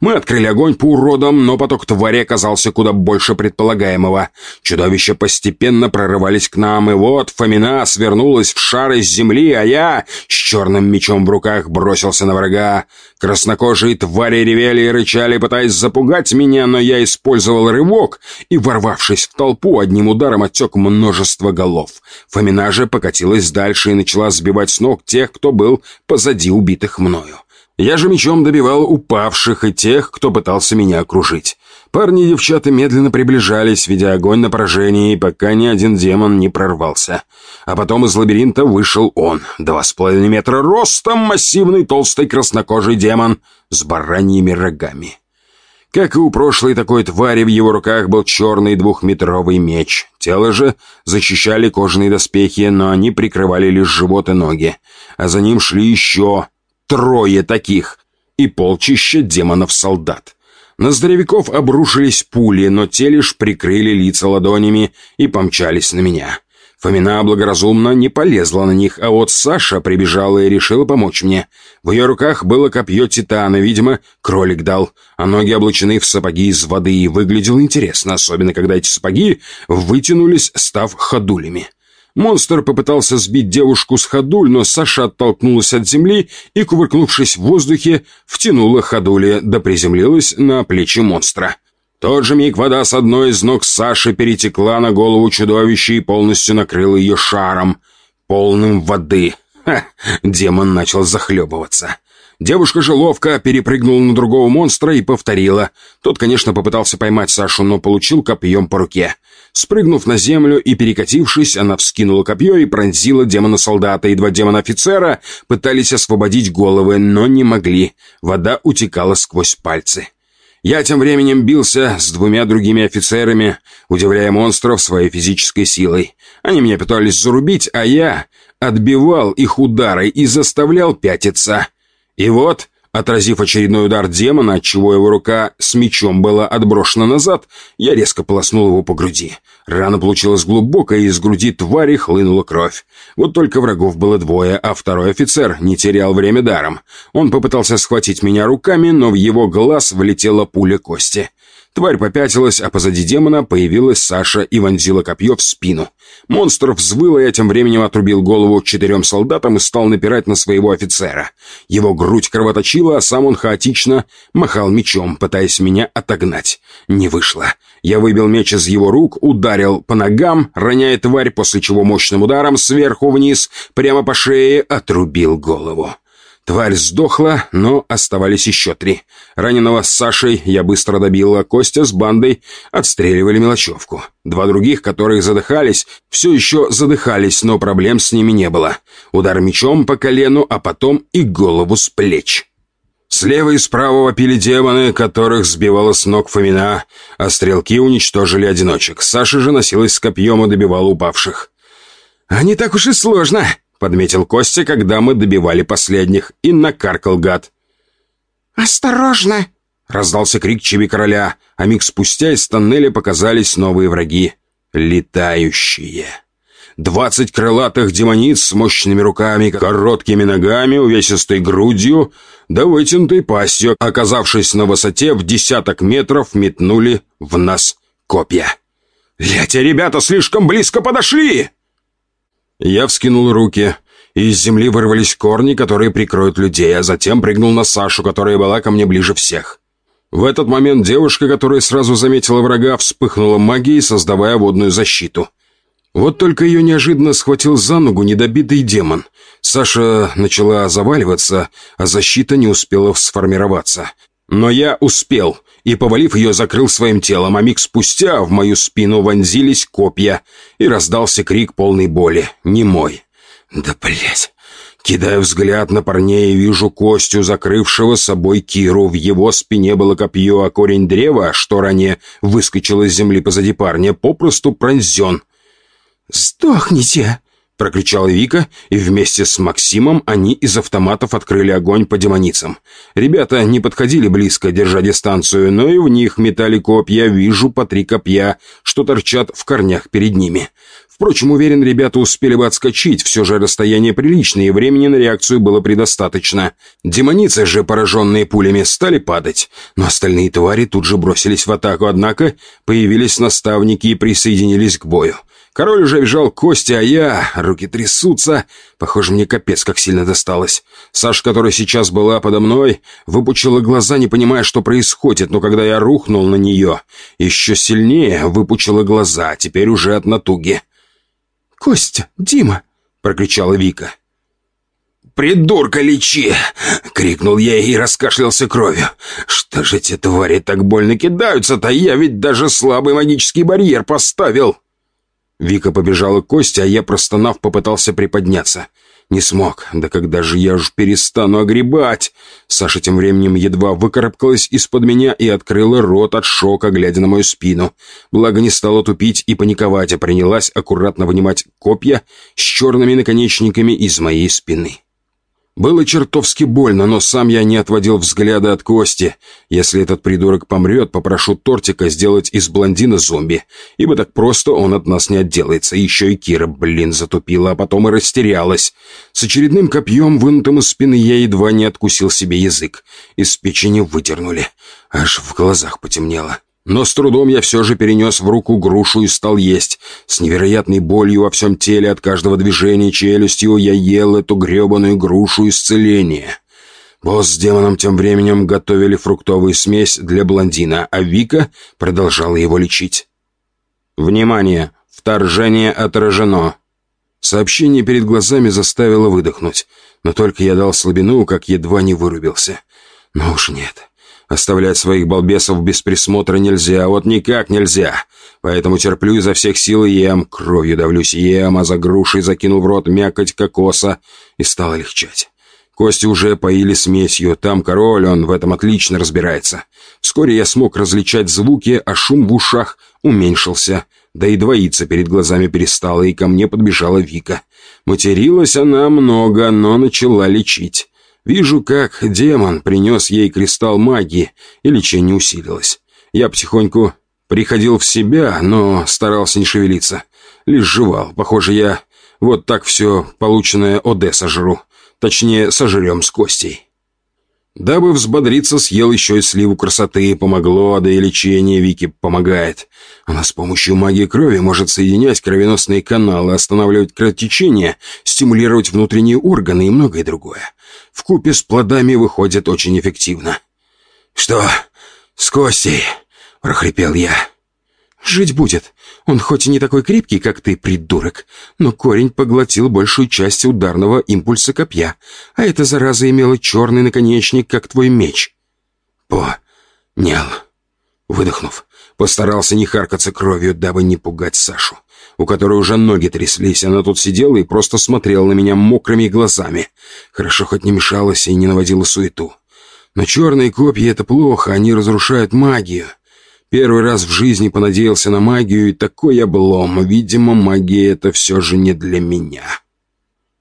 Мы открыли огонь по уродам, но поток твари оказался куда больше предполагаемого. Чудовища постепенно прорывались к нам, и вот Фомина свернулась в шар из земли, а я с черным мечом в руках бросился на врага. Краснокожие твари ревели и рычали, пытаясь запугать меня, но я использовал рывок и, ворвавшись в толпу, одним ударом отсек множество голов. Фомина же покатилась дальше и начала сбивать с ног тех, кто был позади убитых мною. Я же мечом добивал упавших и тех, кто пытался меня окружить. Парни и девчата медленно приближались, ведя огонь на поражение, пока ни один демон не прорвался. А потом из лабиринта вышел он, два с половиной метра ростом, массивный толстый краснокожий демон с бараньими рогами. Как и у прошлой такой твари, в его руках был черный двухметровый меч. Тело же защищали кожаные доспехи, но они прикрывали лишь живот и ноги. А за ним шли еще трое таких и полчища демонов-солдат. На здоровяков обрушились пули, но те лишь прикрыли лица ладонями и помчались на меня. Фомина благоразумно не полезла на них, а вот Саша прибежала и решила помочь мне. В ее руках было копье титана, видимо, кролик дал, а ноги облачены в сапоги из воды, и выглядело интересно, особенно когда эти сапоги вытянулись, став ходулями. Монстр попытался сбить девушку с ходуль, но Саша оттолкнулась от земли и, кувыркнувшись в воздухе, втянула ходули, да приземлилась на плечи монстра. тот же миг вода с одной из ног Саши перетекла на голову чудовища и полностью накрыла ее шаром, полным воды. Ха! Демон начал захлебываться. Девушка же ловко перепрыгнула на другого монстра и повторила. Тот, конечно, попытался поймать Сашу, но получил копьем по руке. Спрыгнув на землю и перекатившись, она вскинула копье и пронзила демона-солдата, и два демона-офицера пытались освободить головы, но не могли. Вода утекала сквозь пальцы. Я тем временем бился с двумя другими офицерами, удивляя монстров своей физической силой. Они меня пытались зарубить, а я отбивал их удары и заставлял пятиться. И вот, отразив очередной удар демона, отчего его рука с мечом была отброшена назад, я резко полоснул его по груди. Рана получилась глубокая, и из груди твари хлынула кровь. Вот только врагов было двое, а второй офицер не терял время даром. Он попытался схватить меня руками, но в его глаз влетела пуля кости. Тварь попятилась, а позади демона появилась Саша и вонзила копье в спину. Монстр взвыл, и тем временем отрубил голову четырем солдатам и стал напирать на своего офицера. Его грудь кровоточила, а сам он хаотично махал мечом, пытаясь меня отогнать. Не вышло. Я выбил меч из его рук, ударил по ногам, роняя тварь, после чего мощным ударом сверху вниз, прямо по шее, отрубил голову. Тварь сдохла, но оставались еще три. Раненого с Сашей я быстро добил, а Костя с бандой отстреливали мелочевку. Два других, которых задыхались, все еще задыхались, но проблем с ними не было. Удар мечом по колену, а потом и голову с плеч. Слева и справа вопили демоны, которых сбивала с ног Фомина, а стрелки уничтожили одиночек. Саша же носилась с копьем и добивала упавших. «А не так уж и сложно!» Подметил Костя, когда мы добивали последних, и накаркал гад. «Осторожно!» Раздался крик Чиви Короля, а миг спустя из тоннеля показались новые враги. Летающие. Двадцать крылатых демониц с мощными руками, короткими ногами, увесистой грудью, да вытянутой пастью, оказавшись на высоте в десяток метров, метнули в нас копья. «Эти ребята слишком близко подошли!» Я вскинул руки, из земли вырвались корни, которые прикроют людей, а затем прыгнул на Сашу, которая была ко мне ближе всех. В этот момент девушка, которая сразу заметила врага, вспыхнула магией, создавая водную защиту. Вот только ее неожиданно схватил за ногу недобитый демон. Саша начала заваливаться, а защита не успела сформироваться. Но я успел, и, повалив ее, закрыл своим телом, а миг спустя в мою спину вонзились копья, и раздался крик полной боли, не мой. «Да, блять!» Кидая взгляд на парней, вижу Костю, закрывшего собой Киру. В его спине было копье, а корень древа, что ранее выскочил из земли позади парня, попросту пронзен. «Сдохните!» Прокричала Вика, и вместе с Максимом они из автоматов открыли огонь по демоницам. Ребята не подходили близко, держа дистанцию, но и в них метали копья, вижу по три копья, что торчат в корнях перед ними. Впрочем, уверен, ребята успели бы отскочить, все же расстояние приличное, и времени на реакцию было предостаточно. Демоницы же, пораженные пулями, стали падать, но остальные твари тут же бросились в атаку, однако появились наставники и присоединились к бою. Король уже вжал кости, а я... Руки трясутся. Похоже, мне капец как сильно досталось. Саша, которая сейчас была подо мной, выпучила глаза, не понимая, что происходит, но когда я рухнул на нее, еще сильнее выпучила глаза, теперь уже от натуги. «Костя, Дима!» — прокричала Вика. «Придурка лечи!» — крикнул я и раскашлялся кровью. «Что же эти твари так больно кидаются-то? Я ведь даже слабый магический барьер поставил!» Вика побежала к Косте, а я, простонав, попытался приподняться. Не смог. Да когда же я уж перестану огребать? Саша тем временем едва выкарабкалась из-под меня и открыла рот от шока, глядя на мою спину. Благо не стала тупить и паниковать, а принялась аккуратно вынимать копья с черными наконечниками из моей спины. Было чертовски больно, но сам я не отводил взгляда от Кости. Если этот придурок помрет, попрошу Тортика сделать из блондина зомби, ибо так просто он от нас не отделается. Еще и Кира, блин, затупила, а потом и растерялась. С очередным копьем, вынутым из спины, я едва не откусил себе язык. Из печени выдернули. Аж в глазах потемнело. Но с трудом я все же перенес в руку грушу и стал есть. С невероятной болью во всем теле от каждого движения челюстью я ел эту гребаную грушу исцеления. Босс с демоном тем временем готовили фруктовую смесь для блондина, а Вика продолжала его лечить. «Внимание! Вторжение отражено!» Сообщение перед глазами заставило выдохнуть, но только я дал слабину, как едва не вырубился. Но уж нет. Оставлять своих балбесов без присмотра нельзя, вот никак нельзя. Поэтому терплю изо всех сил и ем, кровью давлюсь, ем, а за грушей закинул в рот мякоть кокоса и стало легчать. Кости уже поили смесью, там король, он в этом отлично разбирается. Вскоре я смог различать звуки, а шум в ушах уменьшился. Да и двоиться перед глазами перестала, и ко мне подбежала Вика. Материлась она много, но начала лечить. Вижу, как демон принес ей кристалл магии, и лечение усилилось. Я потихоньку приходил в себя, но старался не шевелиться. Лишь жевал. Похоже, я вот так все полученное ОД сожру. Точнее, сожрем с Костей. Дабы взбодриться, съел еще и сливу красоты. Помогло, да и лечение Вики помогает. Она с помощью магии крови может соединять кровеносные каналы, останавливать кровотечение, стимулировать внутренние органы и многое другое. В купе с плодами выходит очень эффективно. «Что с Костей?» — прохрипел я. «Жить будет. Он хоть и не такой крепкий, как ты, придурок, но корень поглотил большую часть ударного импульса копья, а эта зараза имела черный наконечник, как твой меч». «Понял». Выдохнув, постарался не харкаться кровью, дабы не пугать Сашу, у которой уже ноги тряслись. Она тут сидела и просто смотрела на меня мокрыми глазами. Хорошо хоть не мешалась и не наводила суету. Но черные копья — это плохо, они разрушают магию. Первый раз в жизни понадеялся на магию, и такой облом. Видимо, магия — это все же не для меня.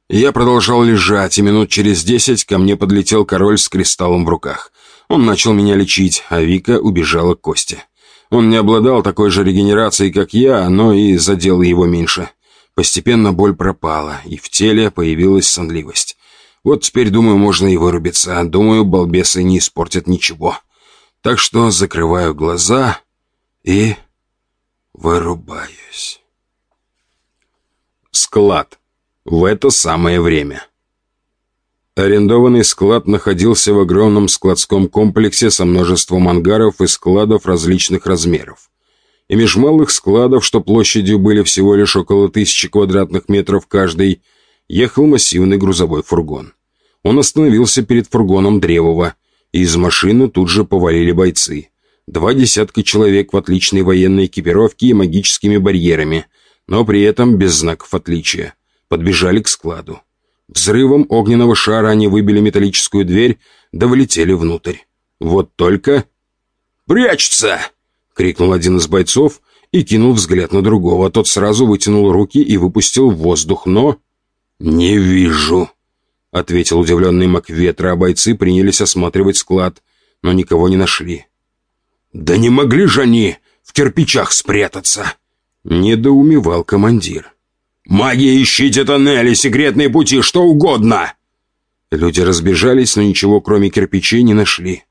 Я продолжал лежать, и минут через десять ко мне подлетел король с кристаллом в руках. Он начал меня лечить, а Вика убежала к Косте. Он не обладал такой же регенерацией, как я, но и задел его меньше. Постепенно боль пропала, и в теле появилась сонливость. Вот теперь, думаю, можно и вырубиться. Думаю, балбесы не испортят ничего. Так что закрываю глаза и вырубаюсь. Склад. В это самое время. Арендованный склад находился в огромном складском комплексе со множеством ангаров и складов различных размеров. И меж малых складов, что площадью были всего лишь около тысячи квадратных метров каждый, ехал массивный грузовой фургон. Он остановился перед фургоном Древова – из машины тут же повалили бойцы. Два десятка человек в отличной военной экипировке и магическими барьерами, но при этом без знаков отличия. Подбежали к складу. Взрывом огненного шара они выбили металлическую дверь, да влетели внутрь. Вот только... «Прячется!» — крикнул один из бойцов и кинул взгляд на другого. Тот сразу вытянул руки и выпустил воздух, но... «Не вижу!» — ответил удивленный Макветра, а бойцы принялись осматривать склад, но никого не нашли. «Да не могли же они в кирпичах спрятаться!» — недоумевал командир. «Маги, ищите тоннели, секретные пути, что угодно!» Люди разбежались, но ничего, кроме кирпичей, не нашли.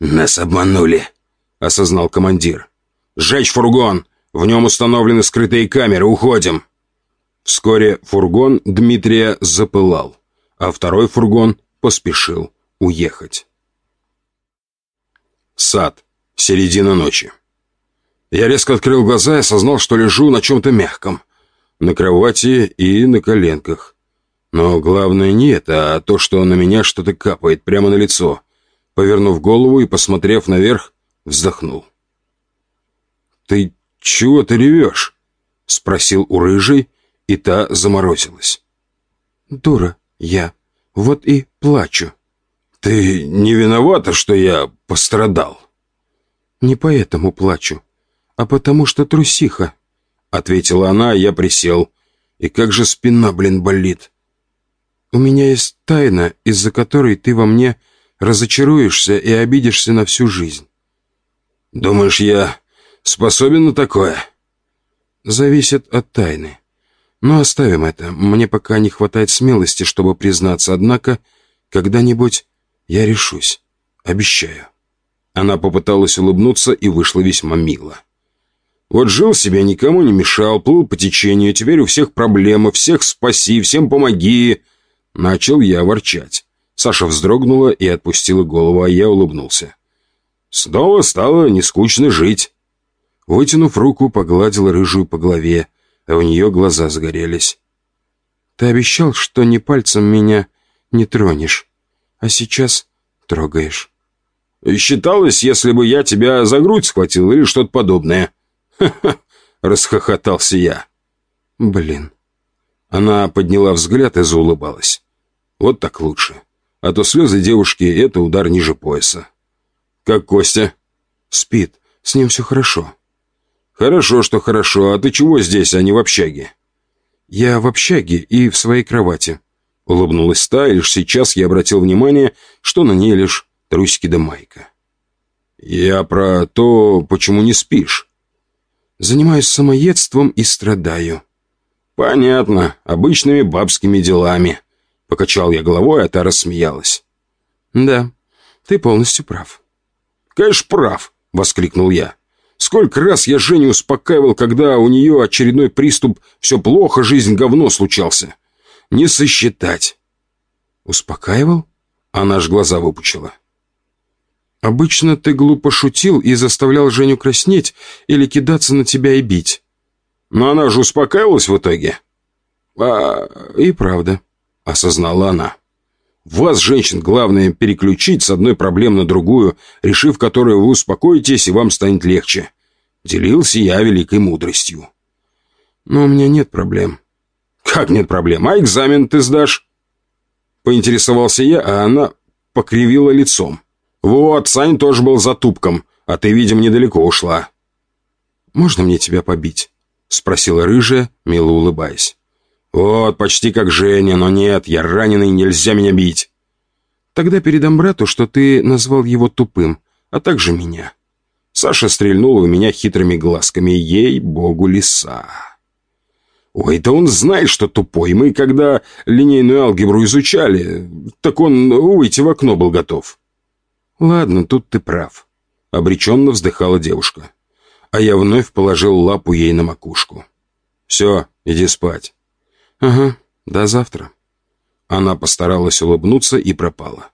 «Нас обманули», — осознал командир. «Сжечь фургон! В нем установлены скрытые камеры, уходим!» Вскоре фургон Дмитрия запылал, а второй фургон поспешил уехать. Сад. Середина ночи. Я резко открыл глаза и осознал, что лежу на чем-то мягком. На кровати и на коленках. Но главное не это, а то, что на меня что-то капает прямо на лицо. Повернув голову и посмотрев наверх, вздохнул. «Ты чего ты ревешь?» — спросил у рыжей, и та заморозилась. «Дура я, вот и плачу». «Ты не виновата, что я пострадал?» «Не поэтому плачу, а потому что трусиха», — ответила она, а я присел. «И как же спина, блин, болит!» «У меня есть тайна, из-за которой ты во мне разочаруешься и обидишься на всю жизнь». «Думаешь, я способен на такое?» «Зависит от тайны. Но оставим это. Мне пока не хватает смелости, чтобы признаться, однако когда-нибудь я решусь. Обещаю». Она попыталась улыбнуться и вышла весьма мило. Вот жил себе, никому не мешал, плыл по течению, теперь у всех проблемы, всех спаси, всем помоги. Начал я ворчать. Саша вздрогнула и отпустила голову, а я улыбнулся. Снова стало нескучно жить. Вытянув руку, погладил рыжую по голове, а у нее глаза загорелись. «Ты обещал, что ни пальцем меня не тронешь, а сейчас трогаешь». «Считалось, если бы я тебя за грудь схватил или что-то подобное». «Ха-ха!» — расхохотался я. «Блин». Она подняла взгляд и заулыбалась. «Вот так лучше. А то слезы девушки — это удар ниже пояса». «Как Костя?» «Спит. С ним все хорошо». «Хорошо, что хорошо. А ты чего здесь, а не в общаге?» «Я в общаге и в своей кровати», — улыбнулась та, и лишь сейчас я обратил внимание, что на ней лишь трусики да майка. «Я про то, почему не спишь». «Занимаюсь самоедством и страдаю». «Понятно. Обычными бабскими делами». Покачал я головой, а та рассмеялась. «Да, ты полностью прав». «Конечно, прав», — воскликнул я. «Сколько раз я Женю успокаивал, когда у нее очередной приступ «все плохо, жизнь говно» случался. Не сосчитать». «Успокаивал?» Она аж глаза выпучила. «Обычно ты глупо шутил и заставлял Женю краснеть или кидаться на тебя и бить». «Но она же успокаивалась в итоге». «А, и правда», — осознала она. «Вас, женщин, главное переключить с одной проблемы на другую, решив которую вы успокоитесь, и вам станет легче». Делился я великой мудростью. «Но у меня нет проблем». «Как нет проблем? А экзамен ты сдашь?» Поинтересовался я, а она покривила лицом. «Вот, Сань тоже был затупком, а ты, видимо, недалеко ушла». «Можно мне тебя побить?» — спросила рыжая, мило улыбаясь. «Вот, почти как Женя, но нет, я раненый, нельзя меня бить». «Тогда передам брату, что ты назвал его тупым, а также меня». Саша стрельнула в меня хитрыми глазками. Ей-богу, лиса. Ой, да он знает, что тупой. Мы, когда линейную алгебру изучали, так он выйти в окно был готов. «Ладно, тут ты прав», — обреченно вздыхала девушка. А я вновь положил лапу ей на макушку. «Все, иди спать». «Ага, до завтра». Она постаралась улыбнуться и пропала.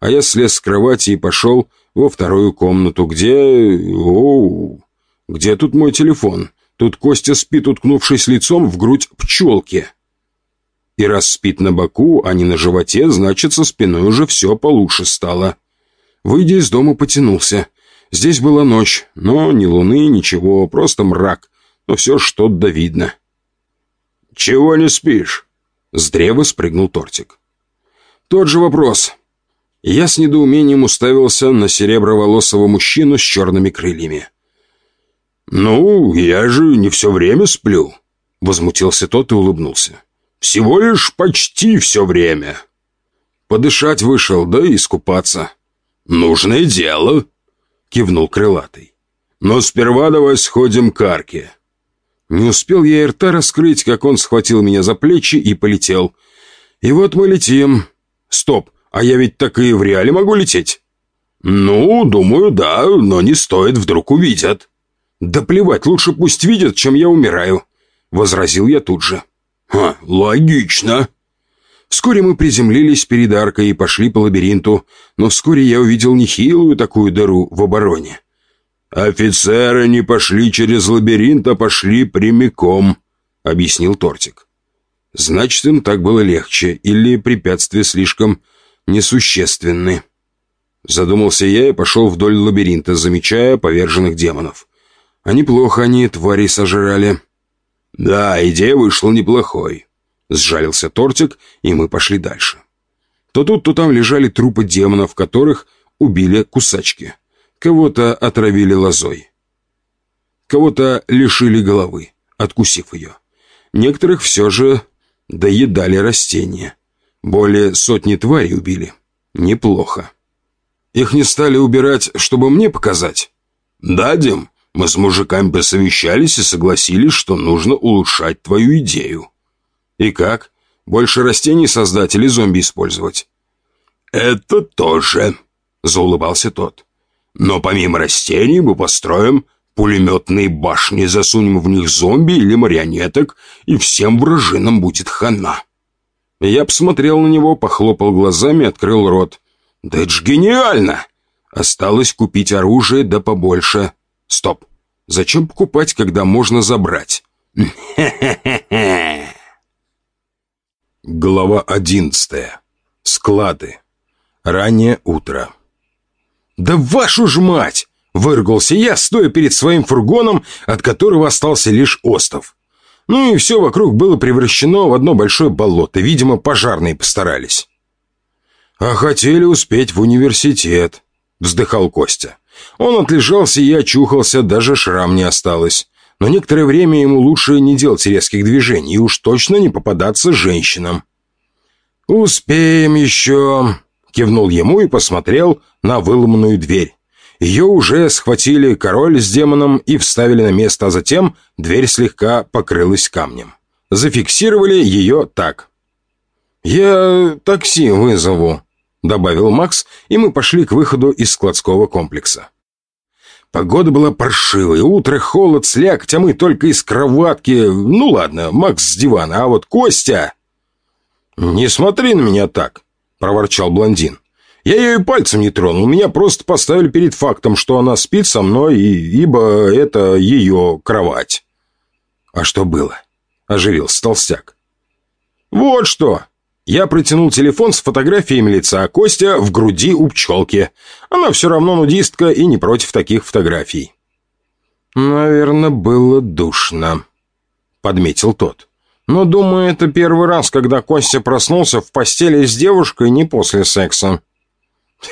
А я слез с кровати и пошел во вторую комнату, где... Оу... Где тут мой телефон? Тут Костя спит, уткнувшись лицом в грудь пчелки. И раз спит на боку, а не на животе, значит, со спиной уже все получше стало. Выйдя из дома, потянулся. Здесь была ночь, но ни луны, ничего, просто мрак. Но все что-то видно. «Чего не спишь?» С древа спрыгнул тортик. Тот же вопрос. Я с недоумением уставился на сереброволосого мужчину с черными крыльями. «Ну, я же не все время сплю», — возмутился тот и улыбнулся. «Всего лишь почти все время». Подышать вышел, да и искупаться. «Нужное дело», — кивнул крылатый. «Но сперва давай сходим к арке». Не успел я и рта раскрыть, как он схватил меня за плечи и полетел. И вот мы летим. Стоп, а я ведь так и в реале могу лететь? Ну, думаю, да, но не стоит, вдруг увидят. Да плевать, лучше пусть видят, чем я умираю. Возразил я тут же. «Ха, логично». Вскоре мы приземлились перед аркой и пошли по лабиринту, но вскоре я увидел нехилую такую дыру в обороне. «Офицеры не пошли через лабиринт, а пошли прямиком», — объяснил Тортик. «Значит, им так было легче, или препятствия слишком несущественны». Задумался я и пошел вдоль лабиринта, замечая поверженных демонов. А неплохо они твари сожрали. «Да, идея вышла неплохой», — сжалился Тортик, и мы пошли дальше. То тут, то там лежали трупы демонов, которых убили кусачки. Кого-то отравили лозой. Кого-то лишили головы, откусив ее. Некоторых все же доедали растения. Более сотни тварей убили. Неплохо. Их не стали убирать, чтобы мне показать? Дадим. Мы с мужиками посовещались и согласились, что нужно улучшать твою идею. И как? Больше растений создать или зомби использовать? Это тоже, заулыбался тот. Но помимо растений мы построим пулеметные башни, засунем в них зомби или марионеток, и всем вражинам будет хана. Я посмотрел на него, похлопал глазами, открыл рот. Да это ж гениально! Осталось купить оружие да побольше. Стоп. Зачем покупать, когда можно забрать? Глава одиннадцатая. Склады. Раннее утро. «Да вашу ж мать!» — выругался я, стоя перед своим фургоном, от которого остался лишь остов. Ну и все вокруг было превращено в одно большое болото. Видимо, пожарные постарались. «А хотели успеть в университет», — вздыхал Костя. Он отлежался и очухался, даже шрам не осталось. Но некоторое время ему лучше не делать резких движений и уж точно не попадаться женщинам. «Успеем еще», Кивнул ему и посмотрел на выломанную дверь. Ее уже схватили король с демоном и вставили на место, а затем дверь слегка покрылась камнем. Зафиксировали ее так. «Я такси вызову», — добавил Макс, и мы пошли к выходу из складского комплекса. Погода была паршивой, утро, холод, слякоть, а мы только из кроватки. Ну ладно, Макс с дивана, а вот Костя... «Не смотри на меня так», — проворчал блондин. «Я ее и пальцем не тронул. Меня просто поставили перед фактом, что она спит со мной, и... ибо это ее кровать». «А что было?» — оживился толстяк. «Вот что!» Я протянул телефон с фотографиями лица, а Костя в груди у пчелки. Она все равно нудистка и не против таких фотографий. «Наверное, было душно», — подметил тот. Но, думаю, это первый раз, когда Костя проснулся в постели с девушкой не после секса.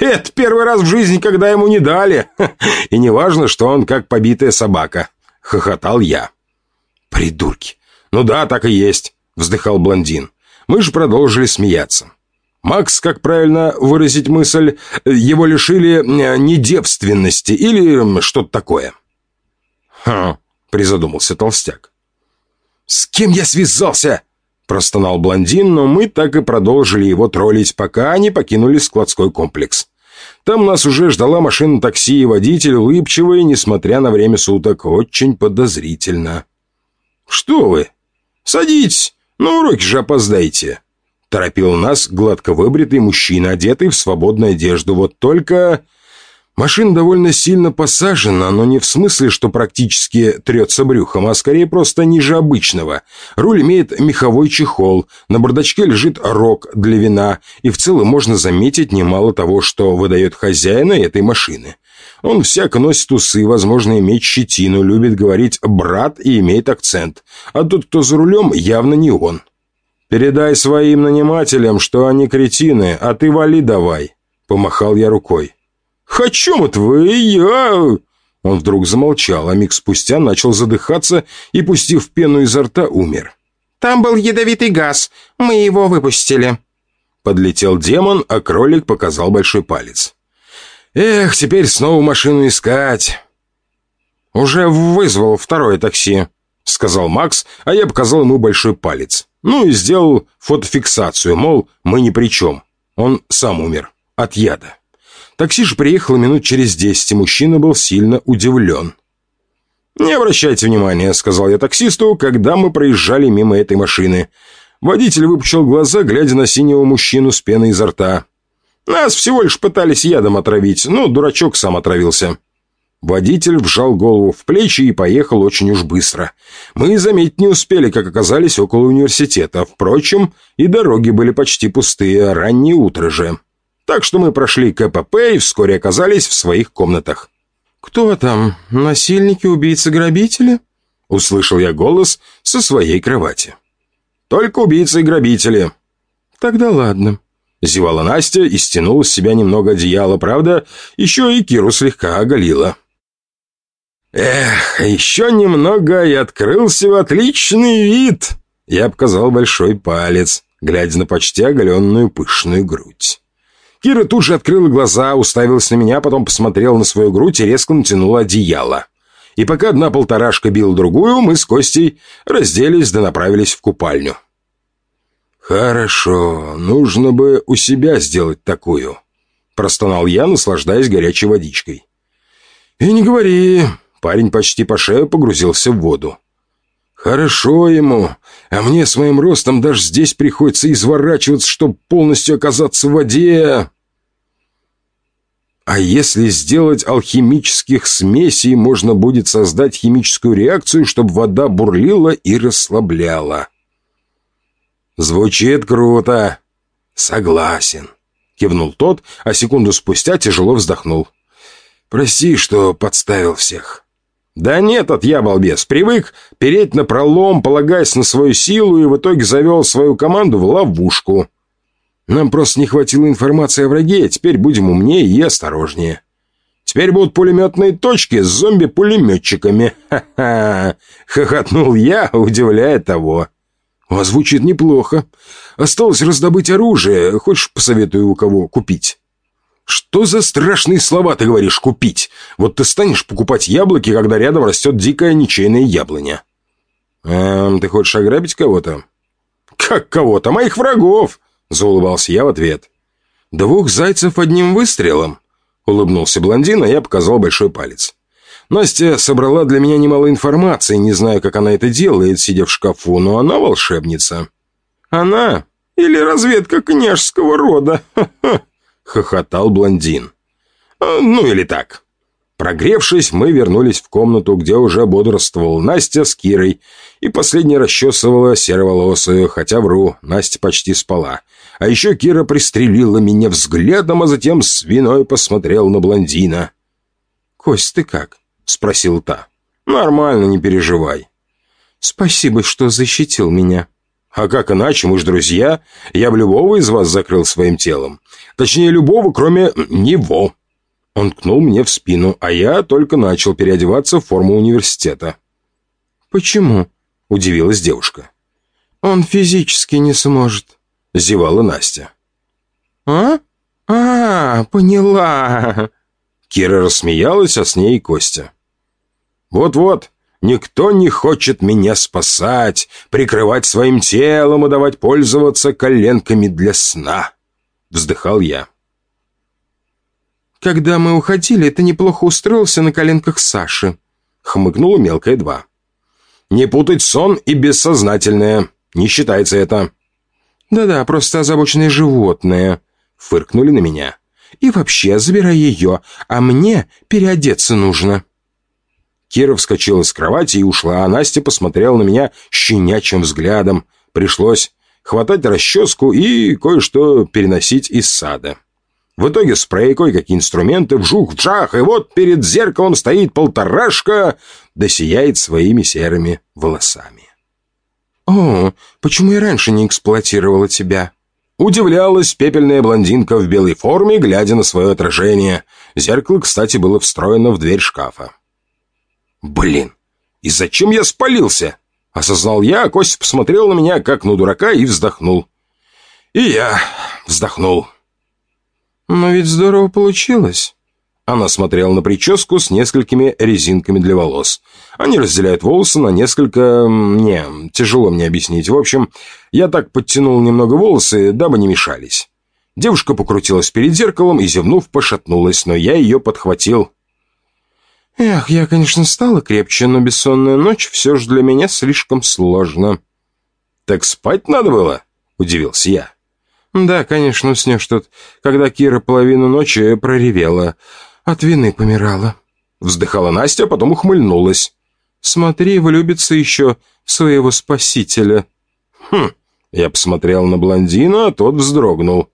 Это первый раз в жизни, когда ему не дали. И не важно, что он как побитая собака. Хохотал я. Придурки. Ну да, так и есть, вздыхал блондин. Мы же продолжили смеяться. Макс, как правильно выразить мысль, его лишили э, недевственности или что-то такое. «Хм», — призадумался толстяк. «С кем я связался?» Простонал блондин, но мы так и продолжили его троллить, пока они покинули складской комплекс. Там нас уже ждала машина такси и водитель улыбчивый, несмотря на время суток, очень подозрительно. «Что вы? Садитесь, на уроки же опоздаете!» Торопил нас гладко выбритый мужчина, одетый в свободную одежду. Вот только... Машина довольно сильно посажена, но не в смысле, что практически трется брюхом, а скорее просто ниже обычного. Руль имеет меховой чехол, на бардачке лежит рог для вина, и в целом можно заметить немало того, что выдает хозяина этой машины. Он всяко носит усы, возможно, имеет щетину, любит говорить «брат» и имеет акцент. А тот, кто за рулем, явно не он. «Передай своим нанимателям, что они кретины, а ты вали давай», — помахал я рукой. «О чем это вы? Я...» Он вдруг замолчал, а миг спустя начал задыхаться и, пустив пену изо рта, умер. «Там был ядовитый газ. Мы его выпустили». Подлетел демон, а кролик показал большой палец. «Эх, теперь снова машину искать». «Уже вызвал второе такси», — сказал Макс, а я показал ему большой палец. Ну и сделал фотофиксацию, мол, мы ни при чем. Он сам умер. От яда. Такси же приехало минут через десять, и мужчина был сильно удивлен. «Не обращайте внимания», — сказал я таксисту, когда мы проезжали мимо этой машины. Водитель выпучил глаза, глядя на синего мужчину с пеной изо рта. «Нас всего лишь пытались ядом отравить, но дурачок сам отравился». Водитель вжал голову в плечи и поехал очень уж быстро. Мы заметить не успели, как оказались около университета. Впрочем, и дороги были почти пустые, раннее утро же. Так что мы прошли КПП и вскоре оказались в своих комнатах. «Кто там? Насильники, убийцы, грабители?» Услышал я голос со своей кровати. «Только убийцы и грабители». «Тогда ладно», — зевала Настя и стянула с себя немного одеяла, правда, еще и Киру слегка оголила. «Эх, еще немного и открылся отличный вид!» Я показал большой палец, глядя на почти оголенную пышную грудь. Кира тут же открыла глаза, уставилась на меня, потом посмотрела на свою грудь и резко натянула одеяло. И пока одна полторашка била другую, мы с Костей разделись да направились в купальню. «Хорошо, нужно бы у себя сделать такую», — простонал я, наслаждаясь горячей водичкой. «И не говори, Парень почти по шею погрузился в воду. «Хорошо ему, а мне с моим ростом даже здесь приходится изворачиваться, чтобы полностью оказаться в воде». А если сделать алхимических смесей, можно будет создать химическую реакцию, чтобы вода бурлила и расслабляла. Звучит круто. Согласен. Кивнул тот, а секунду спустя тяжело вздохнул. Прости, что подставил всех. Да нет, от я балбес. Привык переть на пролом, полагаясь на свою силу, и в итоге завел свою команду в ловушку. Нам просто не хватило информации о враге, а теперь будем умнее и осторожнее. Теперь будут пулеметные точки с зомби-пулеметчиками. Ха-ха! Хохотнул я, удивляя того. О, неплохо. Осталось раздобыть оружие. Хочешь, посоветую у кого купить? «Что за страшные слова ты говоришь «купить»? Вот ты станешь покупать яблоки, когда рядом растет дикая ничейная яблоня». «Эм, ты хочешь ограбить кого-то?» «Как кого-то? Моих врагов!» — заулыбался я в ответ. «Двух зайцев одним выстрелом?» — улыбнулся блондин, а я показал большой палец. Настя собрала для меня немало информации, не знаю, как она это делает, сидя в шкафу, но она волшебница. «Она? Или разведка княжского рода? Ха-ха!» хохотал блондин. «А, «Ну или так». Прогревшись, мы вернулись в комнату, где уже бодрствовал Настя с Кирой, и последняя расчесывала сероволосую, хотя вру, Настя почти спала. А еще Кира пристрелила меня взглядом, а затем свиной посмотрел на блондина. «Кость, ты как?» — спросил та. «Нормально, не переживай». «Спасибо, что защитил меня». «А как иначе, мы ж друзья. Я бы любого из вас закрыл своим телом. Точнее, любого, кроме него». Он ткнул мне в спину, а я только начал переодеваться в форму университета. «Почему?» – удивилась девушка. «Он физически не сможет», – зевала Настя. «А? А, поняла!» Кира рассмеялась, а с ней и Костя. «Вот-вот, никто не хочет меня спасать, прикрывать своим телом и давать пользоваться коленками для сна». Вздыхал я. «Когда мы уходили, ты неплохо устроился на коленках Саши», — хмыкнула мелкая два. «Не путать сон и бессознательное. Не считается это». «Да-да, просто озабоченное животное», — фыркнули на меня. «И вообще, забирай ее, а мне переодеться нужно». Кира вскочила с кровати и ушла, а Настя посмотрела на меня щенячьим взглядом. Пришлось хватать расческу и кое-что переносить из сада. В итоге спрей, кое-какие инструменты, вжух-вжах, и вот перед зеркалом стоит полторашка, да сияет своими серыми волосами. «О, почему я раньше не эксплуатировала тебя?» Удивлялась пепельная блондинка в белой форме, глядя на свое отражение. Зеркало, кстати, было встроено в дверь шкафа. «Блин, и зачем я спалился?» Осознал я, а Костя посмотрел на меня, как на дурака, и вздохнул. И я вздохнул. «Но ведь здорово получилось», Она смотрела на прическу с несколькими резинками для волос. Они разделяют волосы на несколько... Не, тяжело мне объяснить. В общем, я так подтянул немного волосы, дабы не мешались. Девушка покрутилась перед зеркалом и, зевнув, пошатнулась, но я ее подхватил. «Эх, я, конечно, стала крепче, но бессонная ночь все же для меня слишком сложно». «Так спать надо было?» — удивился я. «Да, конечно, уснешь тут, когда Кира половину ночи проревела. От вины помирала». Вздыхала Настя, а потом ухмыльнулась. «Смотри, влюбится еще своего спасителя». «Хм». Я посмотрел на блондина, а тот вздрогнул.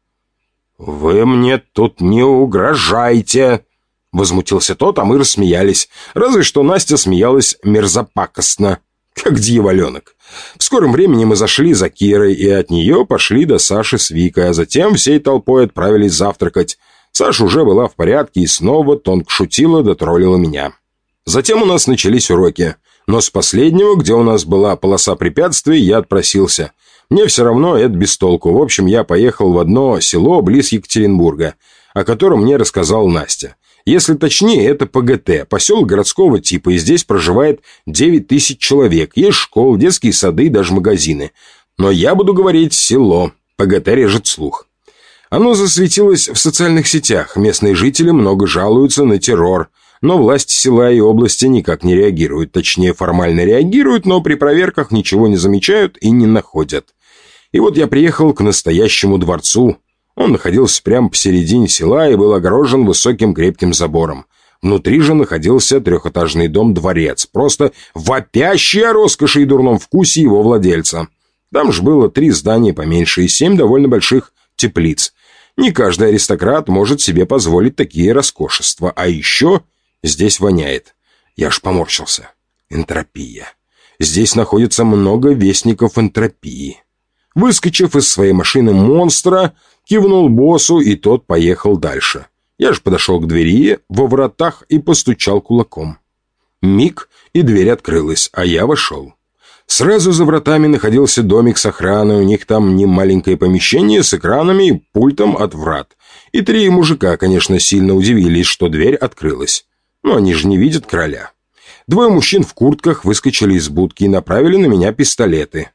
«Вы мне тут не угрожайте!» Возмутился тот, а мы рассмеялись. Разве что Настя смеялась мерзопакостно, как дьяволенок. В скором времени мы зашли за Кирой, и от нее пошли до Саши с Викой, а затем всей толпой отправились завтракать. Саша уже была в порядке и снова тонко шутила да троллила меня. Затем у нас начались уроки. Но с последнего, где у нас была полоса препятствий, я отпросился. Мне все равно это без толку. В общем, я поехал в одно село близ Екатеринбурга, о котором мне рассказал Настя. Если точнее, это ПГТ, поселок городского типа, и здесь проживает 9 тысяч человек. Есть школы, детские сады и даже магазины. Но я буду говорить «село». ПГТ режет слух. Оно засветилось в социальных сетях. Местные жители много жалуются на террор. Но власти села и области никак не реагируют. Точнее, формально реагируют, но при проверках ничего не замечают и не находят. И вот я приехал к настоящему дворцу, он находился прямо посередине села и был огорожен высоким крепким забором. Внутри же находился трехэтажный дом-дворец, просто вопящий о роскоши и дурном вкусе его владельца. Там же было три здания поменьше и семь довольно больших теплиц. Не каждый аристократ может себе позволить такие роскошества, а еще здесь воняет. Я ж поморщился. Энтропия. Здесь находится много вестников энтропии. Выскочив из своей машины монстра, Кивнул боссу, и тот поехал дальше. Я же подошел к двери во вратах и постучал кулаком. Миг, и дверь открылась, а я вошел. Сразу за вратами находился домик с охраной, у них там не помещение с экранами и пультом от врат. И три мужика, конечно, сильно удивились, что дверь открылась. Но они же не видят короля. Двое мужчин в куртках выскочили из будки и направили на меня пистолеты.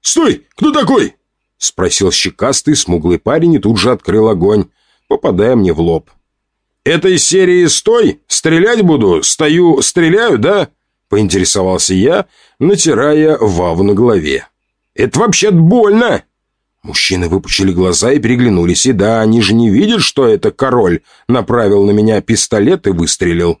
«Стой! Кто такой?» — спросил щекастый, смуглый парень и тут же открыл огонь, попадая мне в лоб. «Этой серии «Стой! Стрелять буду! Стою! Стреляю, да?» — поинтересовался я, натирая ваву на голове. «Это вообще больно!» Мужчины выпучили глаза и переглянулись. И да, они же не видят, что это король направил на меня пистолет и выстрелил.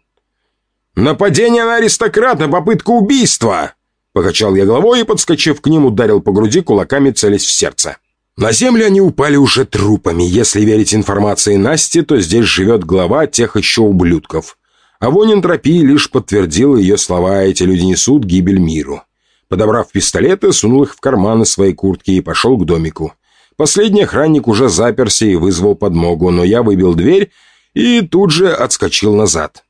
«Нападение на аристократа! Попытка убийства!» Покачал я головой и, подскочив к ним, ударил по груди кулаками, целясь в сердце. На землю они упали уже трупами. Если верить информации Насти, то здесь живет глава тех еще ублюдков. А вонь энтропии лишь подтвердила ее слова «эти люди несут гибель миру». Подобрав пистолеты, сунул их в карманы своей куртки и пошел к домику. Последний охранник уже заперся и вызвал подмогу, но я выбил дверь и тут же отскочил назад.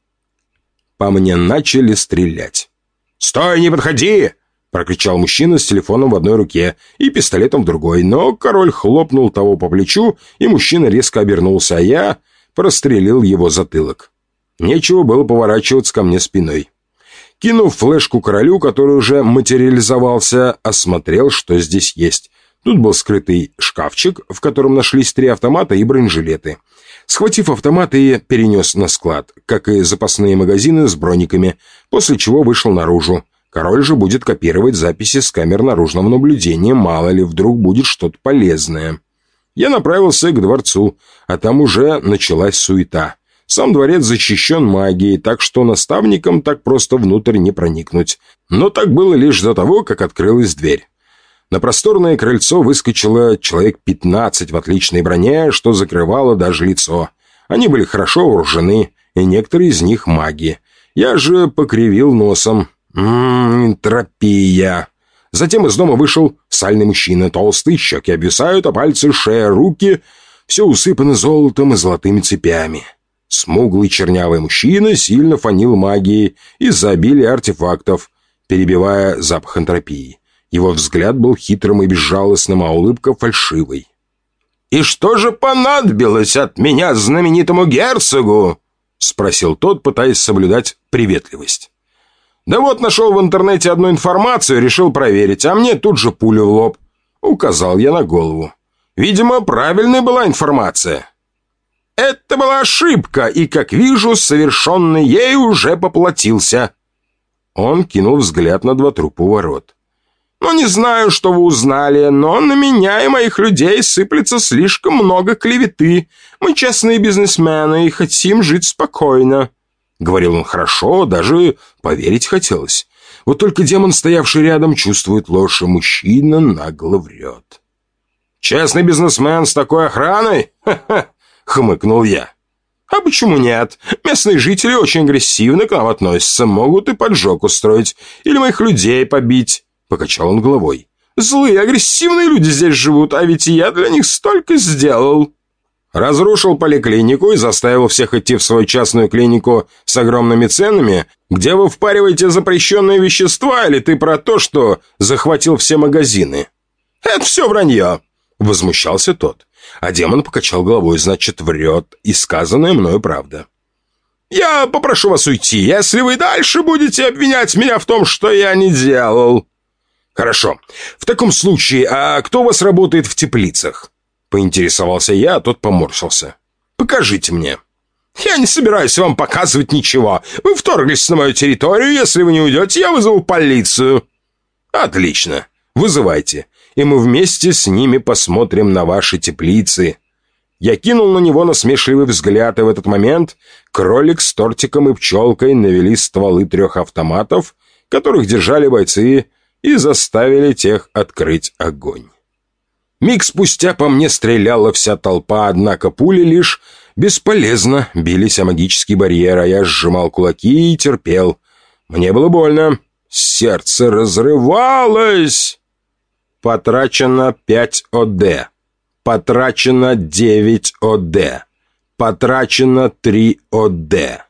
По мне начали стрелять. «Стой, не подходи!» — прокричал мужчина с телефоном в одной руке и пистолетом в другой. Но король хлопнул того по плечу, и мужчина резко обернулся, а я прострелил его затылок. Нечего было поворачиваться ко мне спиной. Кинув флешку королю, который уже материализовался, осмотрел, что здесь есть. Тут был скрытый шкафчик, в котором нашлись три автомата и бронежилеты. Схватив автоматы, перенес на склад, как и запасные магазины с брониками, после чего вышел наружу. Король же будет копировать записи с камер наружного наблюдения, мало ли, вдруг будет что-то полезное. Я направился к дворцу, а там уже началась суета. Сам дворец защищен магией, так что наставникам так просто внутрь не проникнуть. Но так было лишь до того, как открылась дверь. На просторное крыльцо выскочило человек пятнадцать в отличной броне, что закрывало даже лицо. Они были хорошо вооружены, и некоторые из них маги. Я же покривил носом. Ммм, тропия. Затем из дома вышел сальный мужчина, толстый, щеки обвисают, а пальцы, шея, руки все усыпаны золотом и золотыми цепями. Смуглый чернявый мужчина сильно фанил магией из-за артефактов, перебивая запах антропии. Его взгляд был хитрым и безжалостным, а улыбка фальшивой. «И что же понадобилось от меня знаменитому герцогу?» — спросил тот, пытаясь соблюдать приветливость. «Да вот нашел в интернете одну информацию, решил проверить, а мне тут же пулю в лоб». Указал я на голову. Видимо, правильной была информация. Это была ошибка, и, как вижу, совершенный ей уже поплатился. Он кинул взгляд на два трупа ворот. «Ну, не знаю, что вы узнали, но на меня и моих людей сыплется слишком много клеветы. Мы честные бизнесмены и хотим жить спокойно». Говорил он хорошо, даже поверить хотелось. Вот только демон, стоявший рядом, чувствует ложь, и мужчина нагло врет. «Честный бизнесмен с такой охраной? Ха-ха!» — хмыкнул я. «А почему нет? Местные жители очень агрессивно к нам относятся, могут и поджог устроить, или моих людей побить», — покачал он головой. «Злые, агрессивные люди здесь живут, а ведь я для них столько сделал». Разрушил поликлинику и заставил всех идти в свою частную клинику с огромными ценами, где вы впариваете запрещенные вещества, или ты про то, что захватил все магазины? Это все вранье, возмущался тот. А демон покачал головой, значит, врет, и сказанное мною правда. «Я попрошу вас уйти, если вы дальше будете обвинять меня в том, что я не делал». «Хорошо. В таком случае, а кто у вас работает в теплицах?» Поинтересовался я, а тот поморщился. «Покажите мне». «Я не собираюсь вам показывать ничего. Вы вторглись на мою территорию. Если вы не уйдете, я вызову полицию». «Отлично. Вызывайте и мы вместе с ними посмотрим на ваши теплицы». Я кинул на него насмешливый взгляд, и в этот момент кролик с тортиком и пчелкой навели стволы трех автоматов, которых держали бойцы, и заставили тех открыть огонь. Миг спустя по мне стреляла вся толпа, однако пули лишь бесполезно бились о магический барьер, а я сжимал кулаки и терпел. Мне было больно. Сердце разрывалось. Потрачено 5 ОД. Потрачено 9 ОД. Потрачено 3 ОД.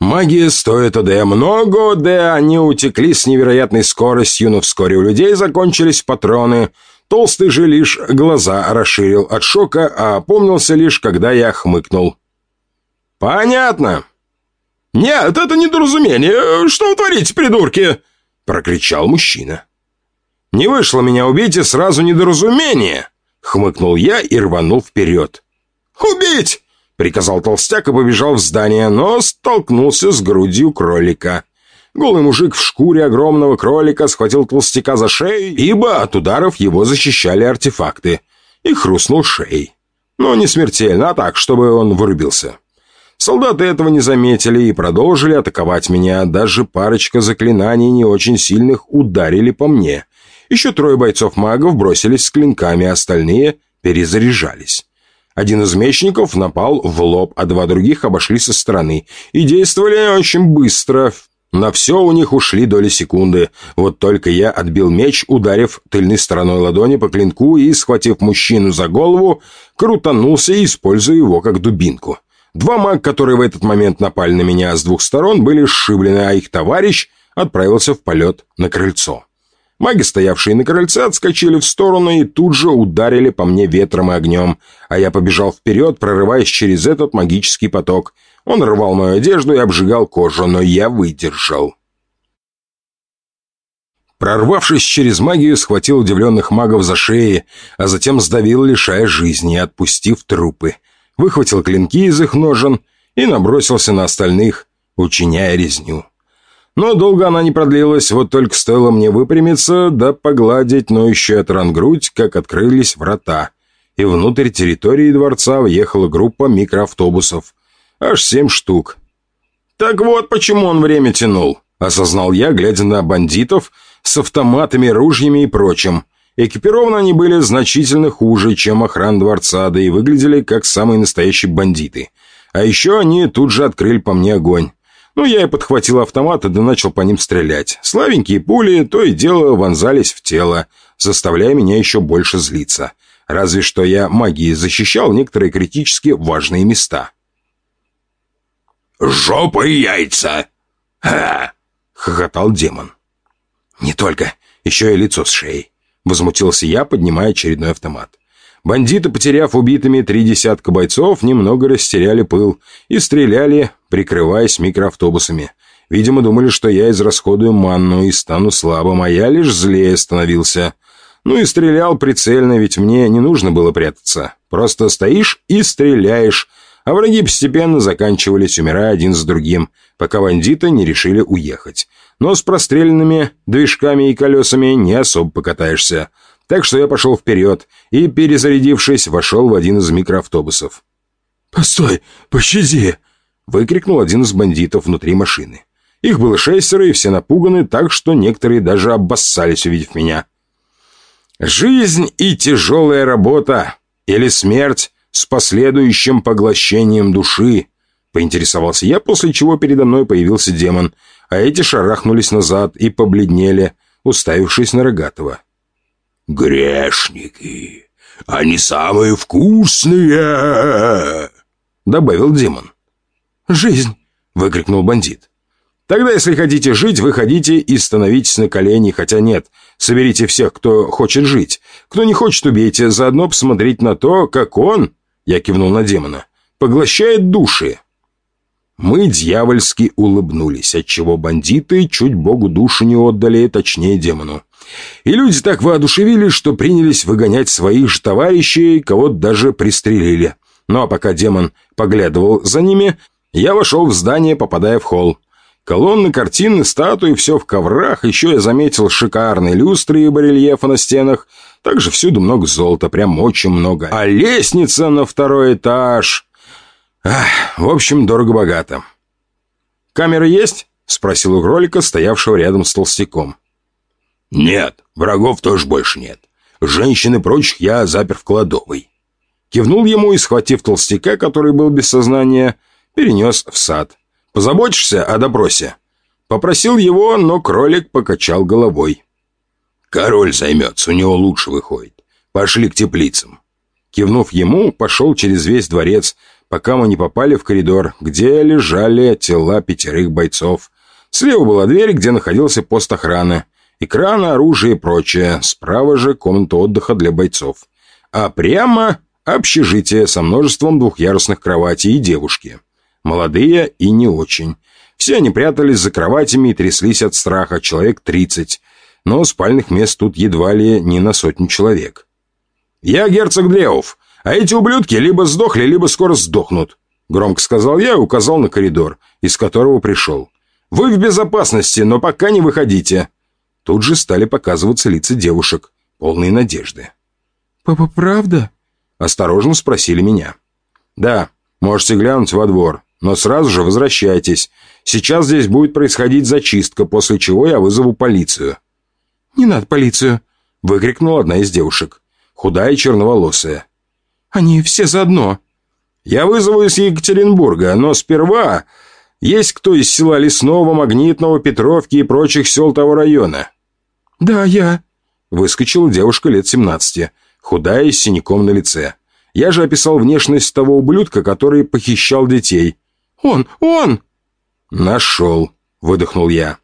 Магия стоит ОД. Много ОД. Они утекли с невероятной скоростью, но вскоре у людей закончились патроны. Толстый же лишь глаза расширил от шока, а опомнился лишь, когда я хмыкнул. «Понятно». «Нет, это недоразумение. Что вы творите, придурки?» — прокричал мужчина. «Не вышло меня убить, и сразу недоразумение!» Хмыкнул я и рванул вперед. «Убить!» — приказал толстяк и побежал в здание, но столкнулся с грудью кролика. Голый мужик в шкуре огромного кролика схватил толстяка за шею, ибо от ударов его защищали артефакты, и хрустнул шеей. Но не смертельно, а так, чтобы он вырубился. Солдаты этого не заметили и продолжили атаковать меня. Даже парочка заклинаний не очень сильных ударили по мне. Еще трое бойцов-магов бросились с клинками, остальные перезаряжались. Один из мечников напал в лоб, а два других обошли со стороны. И действовали очень быстро. На все у них ушли доли секунды. Вот только я отбил меч, ударив тыльной стороной ладони по клинку и, схватив мужчину за голову, крутанулся, используя его как дубинку. Два маг, которые в этот момент напали на меня с двух сторон, были сшиблены, а их товарищ отправился в полет на крыльцо. Маги, стоявшие на крыльце, отскочили в сторону и тут же ударили по мне ветром и огнем, а я побежал вперед, прорываясь через этот магический поток. Он рвал мою одежду и обжигал кожу, но я выдержал. Прорвавшись через магию, схватил удивленных магов за шеи, а затем сдавил, лишая жизни, отпустив трупы. Выхватил клинки из их ножен и набросился на остальных, учиняя резню. Но долго она не продлилась, вот только стоило мне выпрямиться, да погладить ноющую от ран грудь, как открылись врата. И внутрь территории дворца въехала группа микроавтобусов. Аж семь штук. «Так вот, почему он время тянул», — осознал я, глядя на бандитов с автоматами, ружьями и прочим. Экипированы они были значительно хуже, чем охрана дворца, да и выглядели как самые настоящие бандиты. А еще они тут же открыли по мне огонь. Ну, я и подхватил автомат и да начал по ним стрелять. Славенькие пули то и дело вонзались в тело, заставляя меня еще больше злиться. Разве что я магией защищал некоторые критически важные места. «Жопа и яйца!» «Ха!» — хохотал демон. «Не только, еще и лицо с шеей», — возмутился я, поднимая очередной автомат. Бандиты, потеряв убитыми три десятка бойцов, немного растеряли пыл и стреляли прикрываясь микроавтобусами. Видимо, думали, что я израсходую манну и стану слабым, а я лишь злее становился. Ну и стрелял прицельно, ведь мне не нужно было прятаться. Просто стоишь и стреляешь, а враги постепенно заканчивались, умирая один за другим, пока бандиты не решили уехать. Но с простреленными движками и колесами не особо покатаешься. Так что я пошел вперед и, перезарядившись, вошел в один из микроавтобусов. «Постой! Пощади!» — выкрикнул один из бандитов внутри машины. Их было шестеро, и все напуганы, так что некоторые даже обоссались, увидев меня. «Жизнь и тяжелая работа, или смерть с последующим поглощением души», — поинтересовался я, после чего передо мной появился демон, а эти шарахнулись назад и побледнели, уставившись на Рогатого. «Грешники, они самые вкусные!» — добавил демон. «Жизнь!» — выкрикнул бандит. Тогда, если хотите жить, выходите и становитесь на колени, хотя нет. Соберите всех, кто хочет жить. Кто не хочет, убейте. Заодно посмотреть на то, как он, я кивнул на демона, поглощает души. Мы дьявольски улыбнулись, отчего бандиты чуть богу душу не отдали, точнее демону. И люди так воодушевились, что принялись выгонять своих же товарищей, кого даже пристрелили. Ну а пока демон поглядывал за ними, я вошел в здание, попадая в холл. Колонны, картины, статуи, все в коврах. Еще я заметил шикарные люстры и барельефы на стенах. Также всюду много золота, прям очень много. А лестница на второй этаж... Ах, в общем, дорого-богато. «Камера есть?» — спросил у кролика, стоявшего рядом с толстяком. «Нет, врагов тоже больше нет. Женщин и прочих я запер в кладовой». Кивнул ему и, схватив толстяка, который был без сознания, перенес в сад. Позаботишься о допросе?» Попросил его, но кролик покачал головой. «Король займется, у него лучше выходит. Пошли к теплицам». Кивнув ему, пошел через весь дворец, пока мы не попали в коридор, где лежали тела пятерых бойцов. Слева была дверь, где находился пост охраны, экраны, оружие и прочее. Справа же комната отдыха для бойцов. А прямо общежитие со множеством двухъярусных кроватей и девушки. Молодые и не очень. Все они прятались за кроватями и тряслись от страха, человек тридцать. Но спальных мест тут едва ли не на сотню человек. «Я герцог Дреов, а эти ублюдки либо сдохли, либо скоро сдохнут», громко сказал я и указал на коридор, из которого пришел. «Вы в безопасности, но пока не выходите». Тут же стали показываться лица девушек, полные надежды. «Папа, правда?» Осторожно спросили меня. «Да, можете глянуть во двор. Но сразу же возвращайтесь. Сейчас здесь будет происходить зачистка, после чего я вызову полицию». «Не надо полицию», — выкрикнула одна из девушек. Худая и черноволосая. «Они все заодно». «Я вызову из Екатеринбурга, но сперва есть кто из села Лесного, Магнитного, Петровки и прочих сел того района?» «Да, я», — выскочила девушка лет семнадцати, худая и с синяком на лице. Я же описал внешность того ублюдка, который похищал детей. «Он! Он!» «Нашел», — выдохнул я.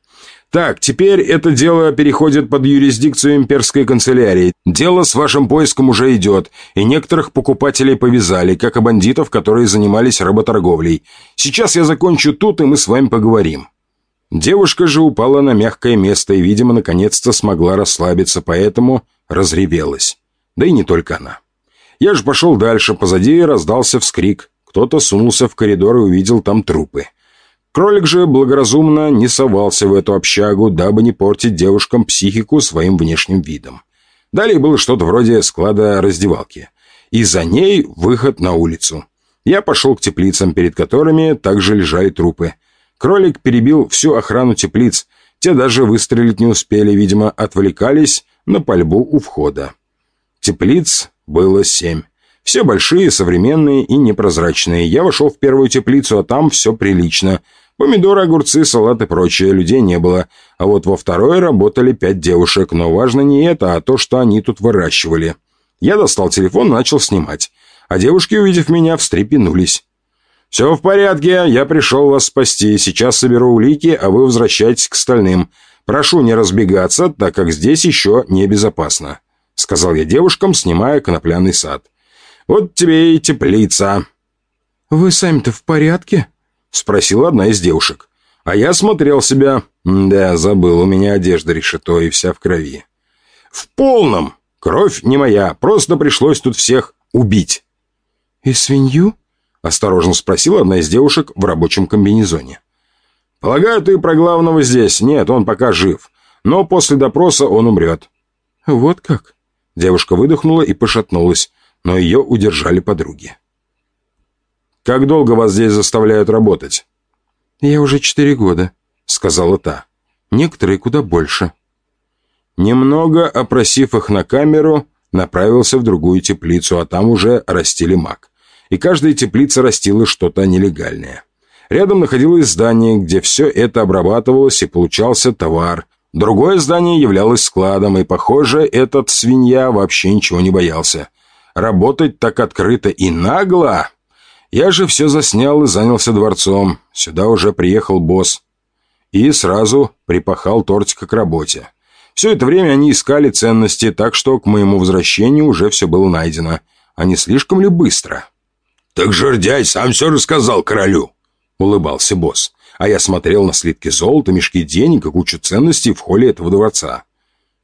«Так, теперь это дело переходит под юрисдикцию имперской канцелярии. Дело с вашим поиском уже идет, и некоторых покупателей повязали, как и бандитов, которые занимались работорговлей. Сейчас я закончу тут, и мы с вами поговорим». Девушка же упала на мягкое место и, видимо, наконец-то смогла расслабиться, поэтому разревелась. Да и не только она. Я же пошел дальше, позади раздался вскрик. Кто-то сунулся в коридор и увидел там трупы. Кролик же благоразумно не совался в эту общагу, дабы не портить девушкам психику своим внешним видом. Далее было что-то вроде склада раздевалки. И за ней выход на улицу. Я пошел к теплицам, перед которыми также лежали трупы. Кролик перебил всю охрану теплиц. Те даже выстрелить не успели, видимо, отвлекались на пальбу у входа. Теплиц было семь. Все большие, современные и непрозрачные. Я вошел в первую теплицу, а там все прилично. Помидоры, огурцы, салат и прочее. Людей не было. А вот во второй работали пять девушек. Но важно не это, а то, что они тут выращивали. Я достал телефон начал снимать. А девушки, увидев меня, встрепенулись. «Все в порядке, я пришел вас спасти. Сейчас соберу улики, а вы возвращайтесь к остальным. Прошу не разбегаться, так как здесь еще небезопасно», — сказал я девушкам, снимая конопляный сад. Вот тебе и теплица». «Вы сами-то в порядке?» Спросила одна из девушек. А я смотрел себя. Да, забыл, у меня одежда решето и вся в крови. В полном. Кровь не моя, просто пришлось тут всех убить. «И свинью?» — осторожно спросила одна из девушек в рабочем комбинезоне. «Полагаю, ты про главного здесь. Нет, он пока жив. Но после допроса он умрет». «Вот как?» Девушка выдохнула и пошатнулась, но ее удержали подруги. «Как долго вас здесь заставляют работать?» «Я уже четыре года», — сказала та. «Некоторые куда больше». Немного опросив их на камеру, направился в другую теплицу, а там уже растили мак. И каждая теплица растила что-то нелегальное. Рядом находилось здание, где все это обрабатывалось и получался товар. Другое здание являлось складом, и, похоже, этот свинья вообще ничего не боялся. Работать так открыто и нагло я же все заснял и занялся дворцом. Сюда уже приехал босс. И сразу припахал тортика к работе. Все это время они искали ценности, так что к моему возвращению уже все было найдено. А не слишком ли быстро? «Так жердяй сам все рассказал королю», — улыбался босс. А я смотрел на слитки золота, мешки денег и кучу ценностей в холле этого дворца.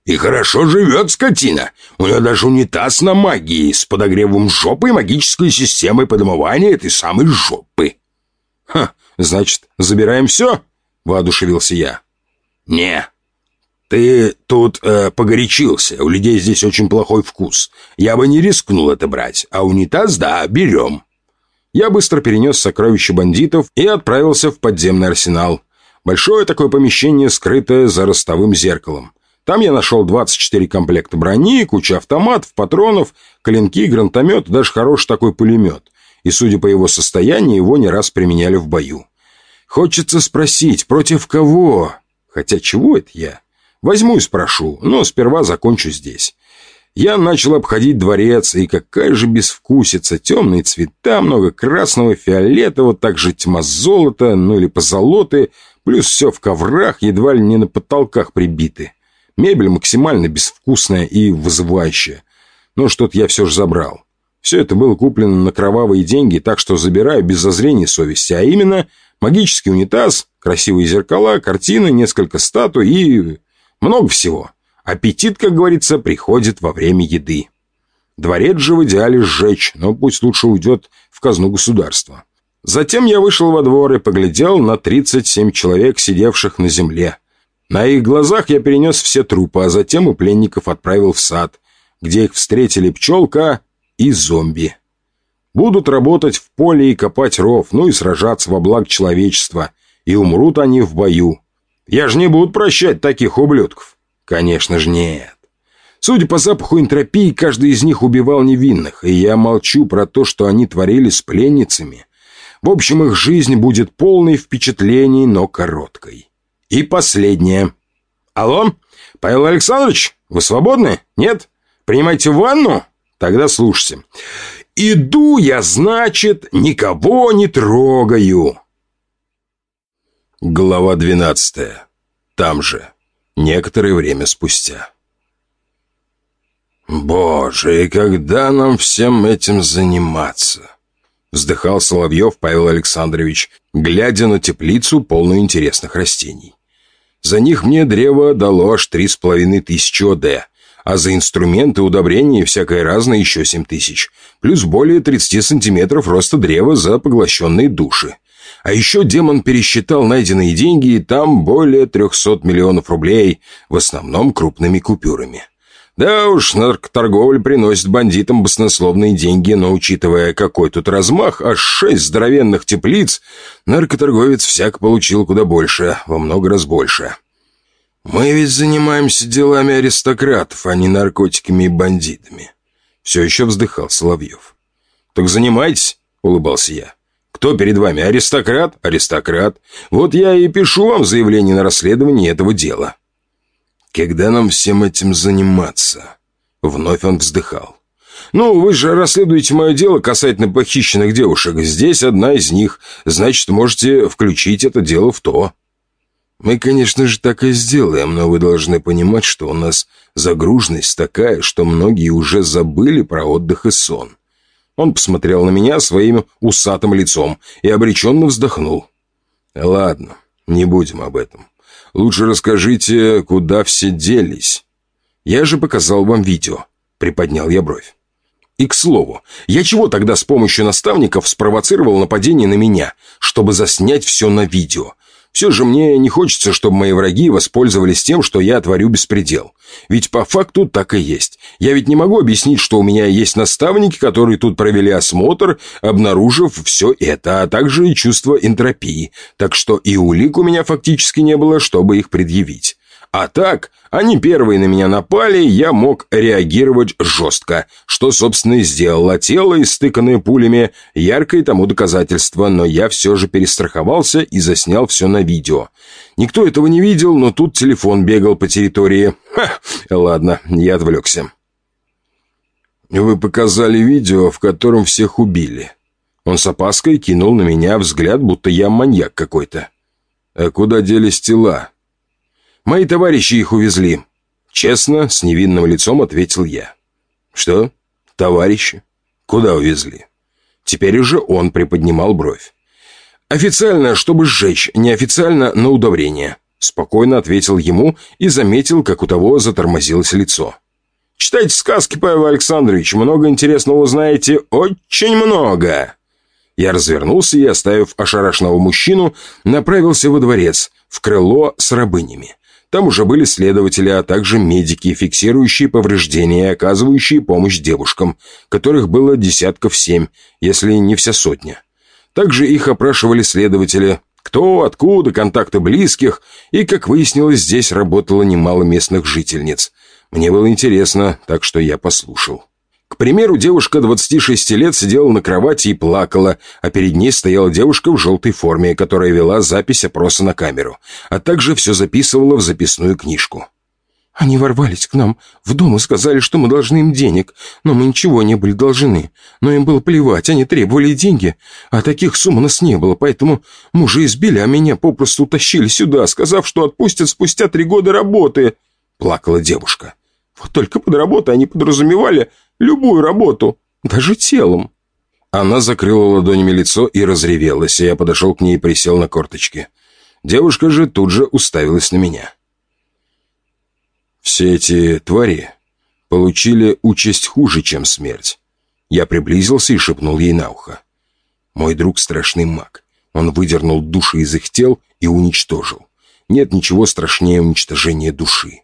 И хорошо живет скотина. У нее даже унитаз на магии с подогревом жопы и магической системой подмывания этой самой жопы. Ха, значит, забираем все? Воодушевился я. Не, ты тут э, погорячился. У людей здесь очень плохой вкус. Я бы не рискнул это брать. А унитаз, да, берем. Я быстро перенес сокровища бандитов и отправился в подземный арсенал. Большое такое помещение, скрытое за ростовым зеркалом. Там я нашел 24 комплекта брони, куча автоматов, патронов, клинки, гранатомет, даже хороший такой пулемет. И, судя по его состоянию, его не раз применяли в бою. Хочется спросить, против кого? Хотя чего это я? Возьму и спрошу, но сперва закончу здесь. Я начал обходить дворец, и какая же безвкусица. Темные цвета, много красного, фиолетового, также тьма золота, ну или позолоты, плюс все в коврах, едва ли не на потолках прибиты. Мебель максимально безвкусная и вызывающая. Но что-то я все же забрал. Все это было куплено на кровавые деньги, так что забираю без зазрения совести. А именно, магический унитаз, красивые зеркала, картины, несколько статуй и... много всего. Аппетит, как говорится, приходит во время еды. Дворец же в идеале сжечь, но пусть лучше уйдет в казну государства. Затем я вышел во двор и поглядел на 37 человек, сидевших на земле. На их глазах я перенес все трупы, а затем у пленников отправил в сад, где их встретили пчелка и зомби. Будут работать в поле и копать ров, ну и сражаться во благ человечества. И умрут они в бою. Я же не буду прощать таких ублюдков. Конечно же нет. Судя по запаху энтропии, каждый из них убивал невинных, и я молчу про то, что они творили с пленницами. В общем, их жизнь будет полной впечатлений, но короткой. И последнее. Алло? Павел Александрович, вы свободны? Нет? Принимайте ванну? Тогда слушайте. Иду я, значит, никого не трогаю. Глава двенадцатая. Там же. Некоторое время спустя. «Боже, и когда нам всем этим заниматься?» Вздыхал Соловьев Павел Александрович, глядя на теплицу, полную интересных растений. За них мне древо дало аж три с половиной тысячи ОД, а за инструменты, удобрения и всякое разное еще семь тысяч, плюс более 30 сантиметров роста древа за поглощенные души. А еще демон пересчитал найденные деньги, и там более 300 миллионов рублей, в основном крупными купюрами. Да уж, наркоторговля приносит бандитам баснословные деньги, но учитывая, какой тут размах, аж шесть здоровенных теплиц, наркоторговец всяк получил куда больше, во много раз больше. Мы ведь занимаемся делами аристократов, а не наркотиками и бандитами. Все еще вздыхал Соловьев. Так занимайтесь, улыбался я. Кто перед вами, аристократ? Аристократ. Вот я и пишу вам заявление на расследование этого дела. «Когда нам всем этим заниматься?» Вновь он вздыхал. «Ну, вы же расследуете мое дело касательно похищенных девушек. Здесь одна из них. Значит, можете включить это дело в то». «Мы, конечно же, так и сделаем, но вы должны понимать, что у нас загруженность такая, что многие уже забыли про отдых и сон». Он посмотрел на меня своим усатым лицом и обреченно вздохнул. Ладно, не будем об этом. Лучше расскажите, куда все делись. Я же показал вам видео. Приподнял я бровь. И, к слову, я чего тогда с помощью наставников спровоцировал нападение на меня, чтобы заснять все на видео? Все же мне не хочется, чтобы мои враги воспользовались тем, что я творю беспредел. Ведь по факту так и есть. Я ведь не могу объяснить, что у меня есть наставники, которые тут провели осмотр, обнаружив все это, а также и чувство энтропии. Так что и улик у меня фактически не было, чтобы их предъявить. А так, они первые на меня напали, я мог реагировать жестко, что, собственно, и сделал. А тело, истыканное пулями, яркое тому доказательство, но я все же перестраховался и заснял все на видео. Никто этого не видел, но тут телефон бегал по территории. Ха, ладно, я отвлекся. «Вы показали видео, в котором всех убили». Он с опаской кинул на меня взгляд, будто я маньяк какой-то. «А куда делись тела?» Мои товарищи их увезли. Честно, с невинным лицом ответил я. Что? Товарищи? Куда увезли? Теперь уже он приподнимал бровь. «Официально, чтобы сжечь, неофициально на удобрение», спокойно ответил ему и заметил, как у того затормозилось лицо. «Читайте сказки, Павел Александрович, много интересного узнаете, очень много!» Я развернулся и, оставив ошарашенного мужчину, направился во дворец, в крыло с рабынями. Там уже были следователи, а также медики, фиксирующие повреждения и оказывающие помощь девушкам, которых было десятков семь, если не вся сотня. Также их опрашивали следователи, кто, откуда, контакты близких, и, как выяснилось, здесь работало немало местных жительниц. Мне было интересно, так что я послушал. Примеру, девушка 26 лет сидела на кровати и плакала, а перед ней стояла девушка в желтой форме, которая вела запись опроса на камеру, а также все записывала в записную книжку. «Они ворвались к нам в дом и сказали, что мы должны им денег, но мы ничего не были должны. Но им было плевать, они требовали деньги, а таких сумм у нас не было, поэтому мужа избили, а меня попросту утащили сюда, сказав, что отпустят спустя три года работы», — плакала девушка. «Вот только под работой они подразумевали Любую работу, даже телом». Она закрыла ладонями лицо и разревелась, и я подошел к ней и присел на корточки. Девушка же тут же уставилась на меня. «Все эти твари получили участь хуже, чем смерть». Я приблизился и шепнул ей на ухо. «Мой друг страшный маг. Он выдернул души из их тел и уничтожил. Нет ничего страшнее уничтожения души.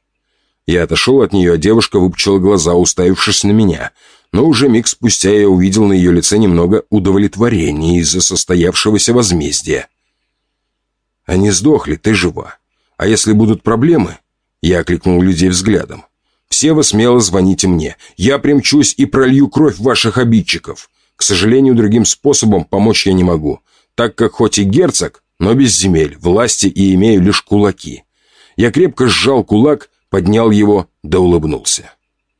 Я отошел от нее, а девушка выпучила глаза, уставившись на меня. Но уже миг спустя я увидел на ее лице немного удовлетворения из-за состоявшегося возмездия. «Они сдохли, ты жива. А если будут проблемы?» Я окликнул людей взглядом. «Все вы смело звоните мне. Я примчусь и пролью кровь ваших обидчиков. К сожалению, другим способом помочь я не могу, так как хоть и герцог, но без земель, власти и имею лишь кулаки». Я крепко сжал кулак поднял его да улыбнулся.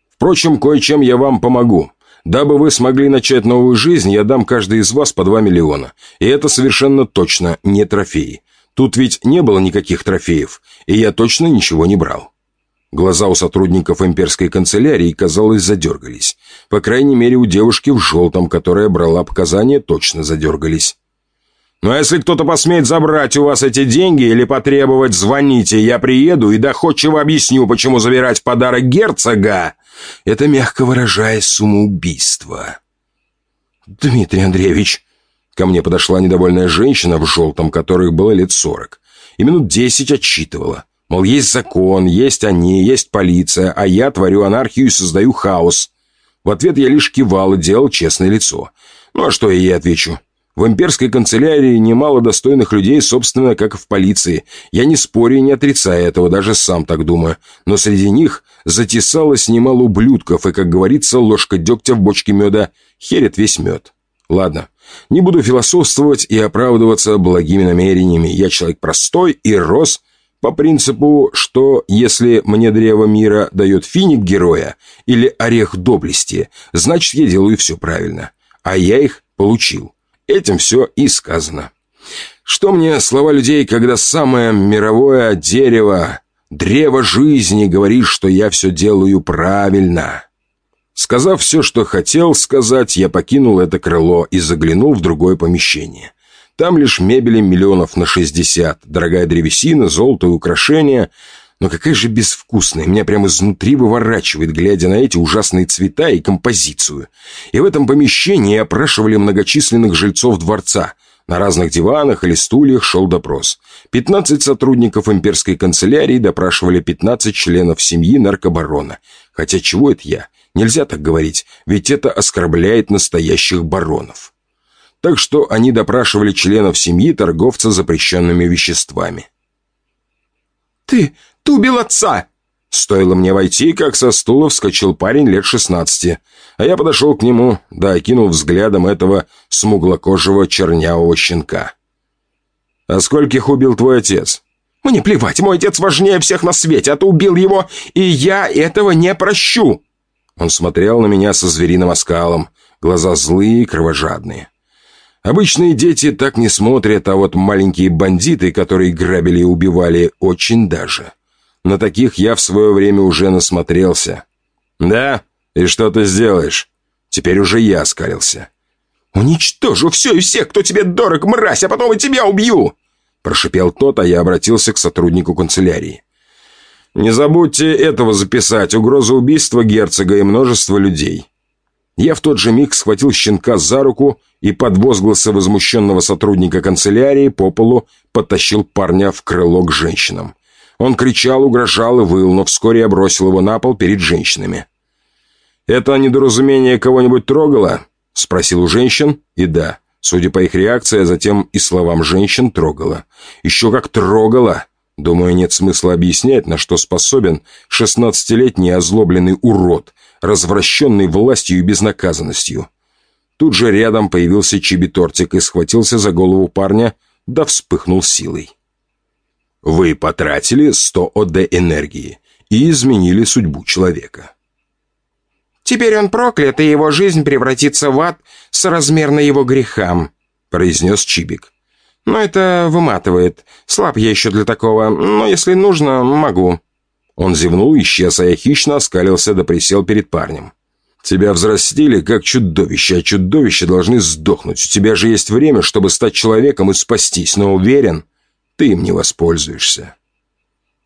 «Впрочем, кое-чем я вам помогу. Дабы вы смогли начать новую жизнь, я дам каждый из вас по два миллиона. И это совершенно точно не трофеи. Тут ведь не было никаких трофеев, и я точно ничего не брал». Глаза у сотрудников имперской канцелярии, казалось, задергались. По крайней мере, у девушки в желтом, которая брала показания, точно задергались. Но если кто-то посмеет забрать у вас эти деньги или потребовать, звоните, я приеду и доходчиво объясню, почему забирать подарок герцога — это, мягко выражаясь, самоубийство. Дмитрий Андреевич, ко мне подошла недовольная женщина в желтом, которой было лет сорок, и минут десять отчитывала. Мол, есть закон, есть они, есть полиция, а я творю анархию и создаю хаос. В ответ я лишь кивал и делал честное лицо. Ну а что я ей отвечу? В имперской канцелярии немало достойных людей, собственно, как и в полиции. Я не спорю и не отрицаю этого, даже сам так думаю. Но среди них затесалось немало ублюдков, и, как говорится, ложка дегтя в бочке меда херит весь мед. Ладно, не буду философствовать и оправдываться благими намерениями. Я человек простой и рос по принципу, что если мне древо мира дает финик героя или орех доблести, значит, я делаю все правильно. А я их получил. Этим все и сказано. Что мне слова людей, когда самое мировое дерево, древо жизни говорит, что я все делаю правильно? Сказав все, что хотел сказать, я покинул это крыло и заглянул в другое помещение. Там лишь мебели миллионов на шестьдесят, дорогая древесина, золото и украшения. Но какая же безвкусная, меня прямо изнутри выворачивает, глядя на эти ужасные цвета и композицию. И в этом помещении опрашивали многочисленных жильцов дворца. На разных диванах или стульях шел допрос. Пятнадцать сотрудников имперской канцелярии допрашивали пятнадцать членов семьи наркобарона. Хотя чего это я? Нельзя так говорить, ведь это оскорбляет настоящих баронов так что они допрашивали членов семьи торговца запрещенными веществами. «Ты, ты убил отца!» Стоило мне войти, как со стула вскочил парень лет шестнадцати, а я подошел к нему, да окинул взглядом этого смуглокожего чернявого щенка. «А скольких убил твой отец?» «Мне плевать, мой отец важнее всех на свете, а ты убил его, и я этого не прощу!» Он смотрел на меня со звериным оскалом, глаза злые и кровожадные. Обычные дети так не смотрят, а вот маленькие бандиты, которые грабили и убивали, очень даже. На таких я в свое время уже насмотрелся. «Да? И что ты сделаешь?» Теперь уже я оскалился. «Уничтожу все и всех, кто тебе дорог, мразь, а потом и тебя убью!» Прошипел тот, а я обратился к сотруднику канцелярии. «Не забудьте этого записать. Угроза убийства герцога и множество людей. Я в тот же миг схватил щенка за руку и под возгласы возмущенного сотрудника канцелярии по полу подтащил парня в крыло к женщинам. Он кричал, угрожал и выл, но вскоре я бросил его на пол перед женщинами. «Это недоразумение кого-нибудь трогало?» — спросил у женщин, и да, судя по их реакции, а затем и словам женщин, трогало. Еще как трогало! Думаю, нет смысла объяснять, на что способен шестнадцатилетний озлобленный урод, развращенный властью и безнаказанностью. Тут же рядом появился чибитортик и схватился за голову парня, да вспыхнул силой. Вы потратили 100 ОД энергии и изменили судьбу человека. «Теперь он проклят, и его жизнь превратится в ад соразмерно его грехам», произнес Чибик. «Но это выматывает. Слаб я еще для такого, но если нужно, могу». Он зевнул, исчез, а я хищно оскалился да присел перед парнем. «Тебя взрастили как чудовище, а чудовища должны сдохнуть. У тебя же есть время, чтобы стать человеком и спастись, но уверен, ты им не воспользуешься».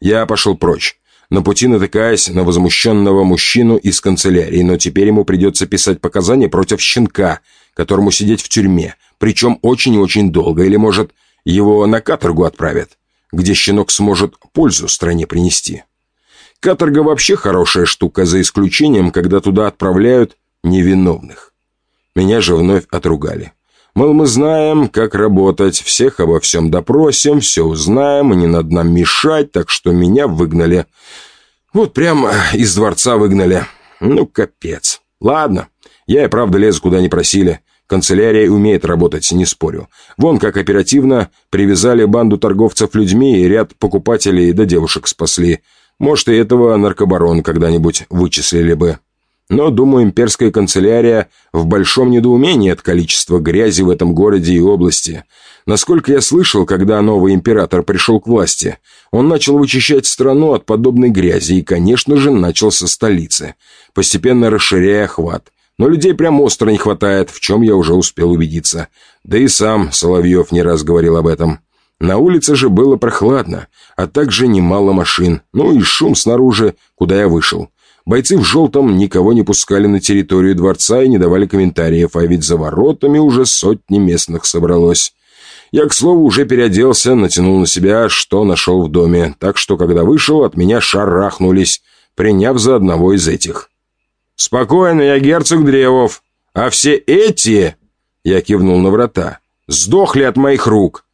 Я пошел прочь, на пути натыкаясь на возмущенного мужчину из канцелярии, но теперь ему придется писать показания против щенка, которому сидеть в тюрьме, причем очень и очень долго, или, может, его на каторгу отправят, где щенок сможет пользу стране принести. Каторга вообще хорошая штука, за исключением, когда туда отправляют невиновных. Меня же вновь отругали. Мол, мы знаем, как работать, всех обо всем допросим, все узнаем, и не надо нам мешать, так что меня выгнали. Вот прямо из дворца выгнали. Ну, капец. Ладно, я и правда лезу, куда не просили. Канцелярия умеет работать, не спорю. Вон как оперативно привязали банду торговцев людьми и ряд покупателей до девушек спасли. Может, и этого наркобарон когда-нибудь вычислили бы. Но, думаю, имперская канцелярия в большом недоумении от количества грязи в этом городе и области. Насколько я слышал, когда новый император пришел к власти, он начал вычищать страну от подобной грязи и, конечно же, начал со столицы, постепенно расширяя охват. Но людей прям остро не хватает, в чем я уже успел убедиться. Да и сам Соловьев не раз говорил об этом. На улице же было прохладно, а также немало машин, ну и шум снаружи, куда я вышел. Бойцы в желтом никого не пускали на территорию дворца и не давали комментариев, а ведь за воротами уже сотни местных собралось. Я, к слову, уже переоделся, натянул на себя, что нашел в доме, так что, когда вышел, от меня шарахнулись, приняв за одного из этих. «Спокойно, я герцог Древов, а все эти...» Я кивнул на врата. «Сдохли от моих рук!»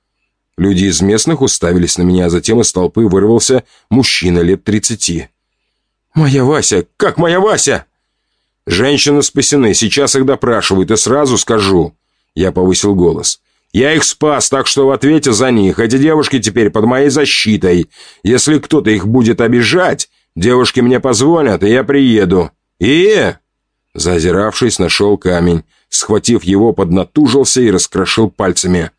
Люди из местных уставились на меня, а затем из толпы вырвался мужчина лет тридцати. «Моя Вася! Как моя Вася?» «Женщины спасены, сейчас их допрашивают, и сразу скажу». Я повысил голос. «Я их спас, так что в ответе за них. Эти девушки теперь под моей защитой. Если кто-то их будет обижать, девушки мне позвонят, и я приеду. И...» Зазиравшись, нашел камень. Схватив его, поднатужился и раскрошил пальцами.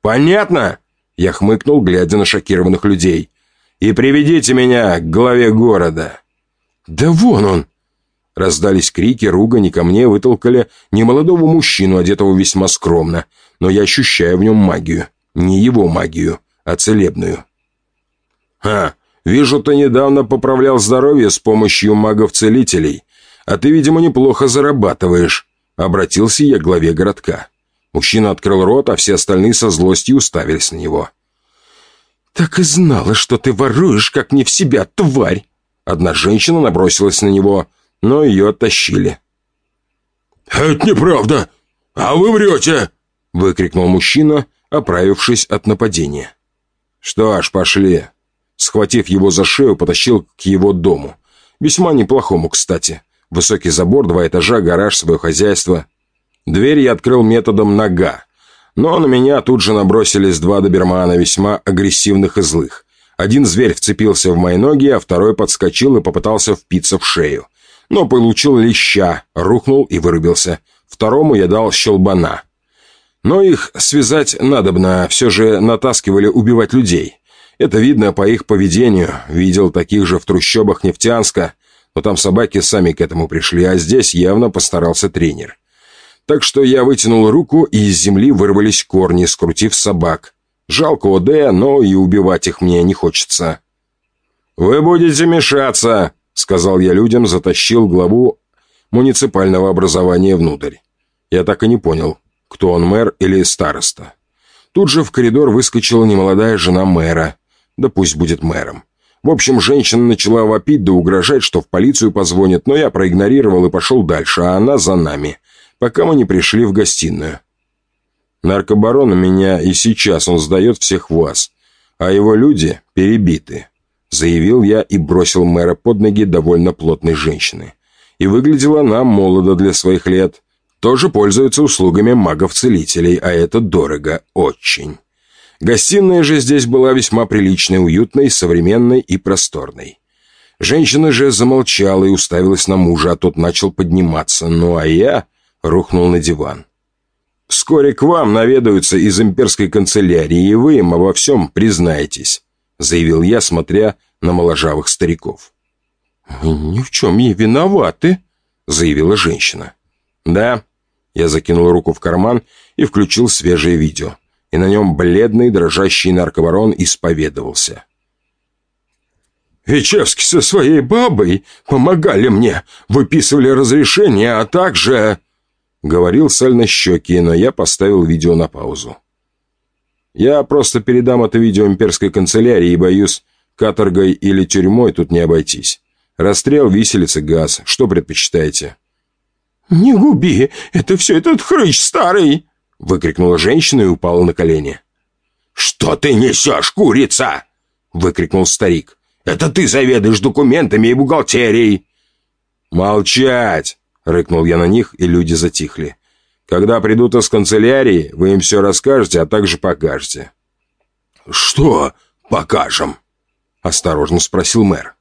«Понятно?» Я хмыкнул, глядя на шокированных людей. «И приведите меня к главе города!» «Да вон он!» Раздались крики, ругань, и ко мне вытолкали немолодого мужчину, одетого весьма скромно. но я ощущаю в нем магию. Не его магию, а целебную. «Ха, вижу, ты недавно поправлял здоровье с помощью магов-целителей, а ты, видимо, неплохо зарабатываешь», — обратился я к главе городка. Мужчина открыл рот, а все остальные со злостью уставились на него. «Так и знала, что ты воруешь, как не в себя, тварь!» Одна женщина набросилась на него, но ее оттащили. «Это неправда! А вы врете!» — выкрикнул мужчина, оправившись от нападения. «Что ж, пошли!» Схватив его за шею, потащил к его дому. Весьма неплохому, кстати. Высокий забор, два этажа, гараж, свое хозяйство. Дверь я открыл методом нога. Но на меня тут же набросились два добермана, весьма агрессивных и злых. Один зверь вцепился в мои ноги, а второй подскочил и попытался впиться в шею. Но получил леща, рухнул и вырубился. Второму я дал щелбана. Но их связать надобно, все же натаскивали убивать людей. Это видно по их поведению. Видел таких же в трущобах Нефтянска, но там собаки сами к этому пришли, а здесь явно постарался тренер. Так что я вытянул руку, и из земли вырвались корни, скрутив собак. Жалко ОД, но и убивать их мне не хочется. «Вы будете мешаться», — сказал я людям, затащил главу муниципального образования внутрь. Я так и не понял, кто он, мэр или староста. Тут же в коридор выскочила немолодая жена мэра. Да пусть будет мэром. В общем, женщина начала вопить да угрожать, что в полицию позвонит, но я проигнорировал и пошел дальше, а она за нами, пока мы не пришли в гостиную. Наркобарон у меня и сейчас он сдает всех вас, а его люди перебиты», — заявил я и бросил мэра под ноги довольно плотной женщины. И выглядела она молодо для своих лет. Тоже пользуется услугами магов-целителей, а это дорого, очень. Гостиная же здесь была весьма приличной, уютной, современной и просторной. Женщина же замолчала и уставилась на мужа, а тот начал подниматься, ну а я рухнул на диван. Вскоре к вам наведаются из имперской канцелярии, и вы им обо всем признаетесь», — заявил я, смотря на моложавых стариков. «Ни в чем не виноваты», — заявила женщина. «Да». Я закинул руку в карман и включил свежее видео, и на нем бледный, дрожащий наркобарон исповедовался. «Вечевский со своей бабой помогали мне, выписывали разрешение, а также...» Говорил сальнощекий, но я поставил видео на паузу. Я просто передам это видео имперской канцелярии и боюсь, каторгой или тюрьмой тут не обойтись. Расстрел, виселица, газ. Что предпочитаете?» «Не губи! Это все этот хрыч старый!» Выкрикнула женщина и упала на колени. «Что ты несешь, курица?» Выкрикнул старик. «Это ты заведуешь документами и бухгалтерией!» «Молчать!» — рыкнул я на них, и люди затихли. «Когда придут из канцелярии, вы им все расскажете, а также покажете». «Что покажем?» — осторожно спросил мэр.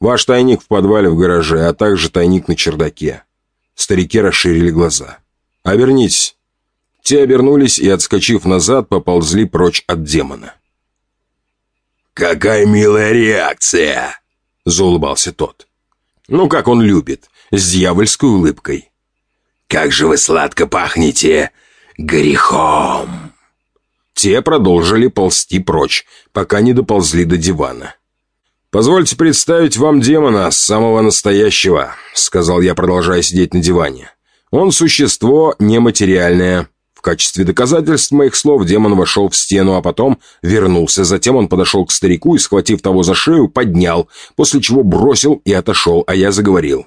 «Ваш тайник в подвале в гараже, а также тайник на чердаке». Старики расширили глаза. «Обернитесь». Те обернулись и, отскочив назад, поползли прочь от демона. «Какая милая реакция!» — заулыбался тот. «Ну, как он любит с дьявольской улыбкой. «Как же вы сладко пахнете грехом!» Те продолжили ползти прочь, пока не доползли до дивана. «Позвольте представить вам демона, самого настоящего», — сказал я, продолжая сидеть на диване. «Он существо нематериальное. В качестве доказательств моих слов демон вошел в стену, а потом вернулся. Затем он подошел к старику и, схватив того за шею, поднял, после чего бросил и отошел, а я заговорил.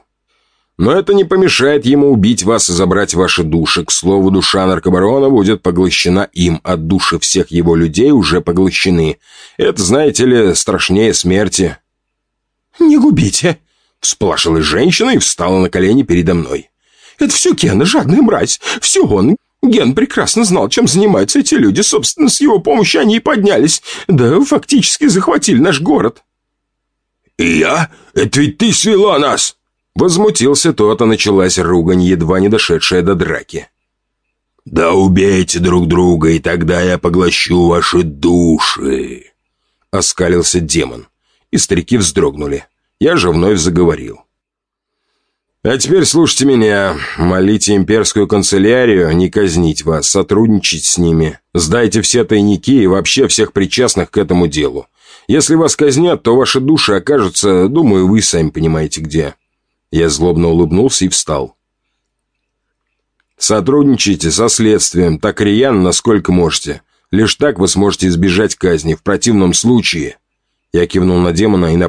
Но это не помешает ему убить вас и забрать ваши души. К слову, душа наркобарона будет поглощена им, а души всех его людей уже поглощены. Это, знаете ли, страшнее смерти». «Не губите!» — всплашилась женщина и встала на колени передо мной. «Это все Ген, жадная мразь. Все он. Ген прекрасно знал, чем занимаются эти люди. Собственно, с его помощью они и поднялись. Да, фактически захватили наш город». «И я? Это ведь ты свела нас!» Возмутился тот, а началась ругань, едва не дошедшая до драки. «Да убейте друг друга, и тогда я поглощу ваши души!» Оскалился демон, и старики вздрогнули. Я же вновь заговорил. А теперь слушайте меня. Молите имперскую канцелярию не казнить вас, сотрудничать с ними. Сдайте все тайники и вообще всех причастных к этому делу. Если вас казнят, то ваши души окажутся, думаю, вы сами понимаете где». Я злобно улыбнулся и встал. «Сотрудничайте со следствием так рьяно, насколько можете. Лишь так вы сможете избежать казни. В противном случае...» Я кивнул на демона и направился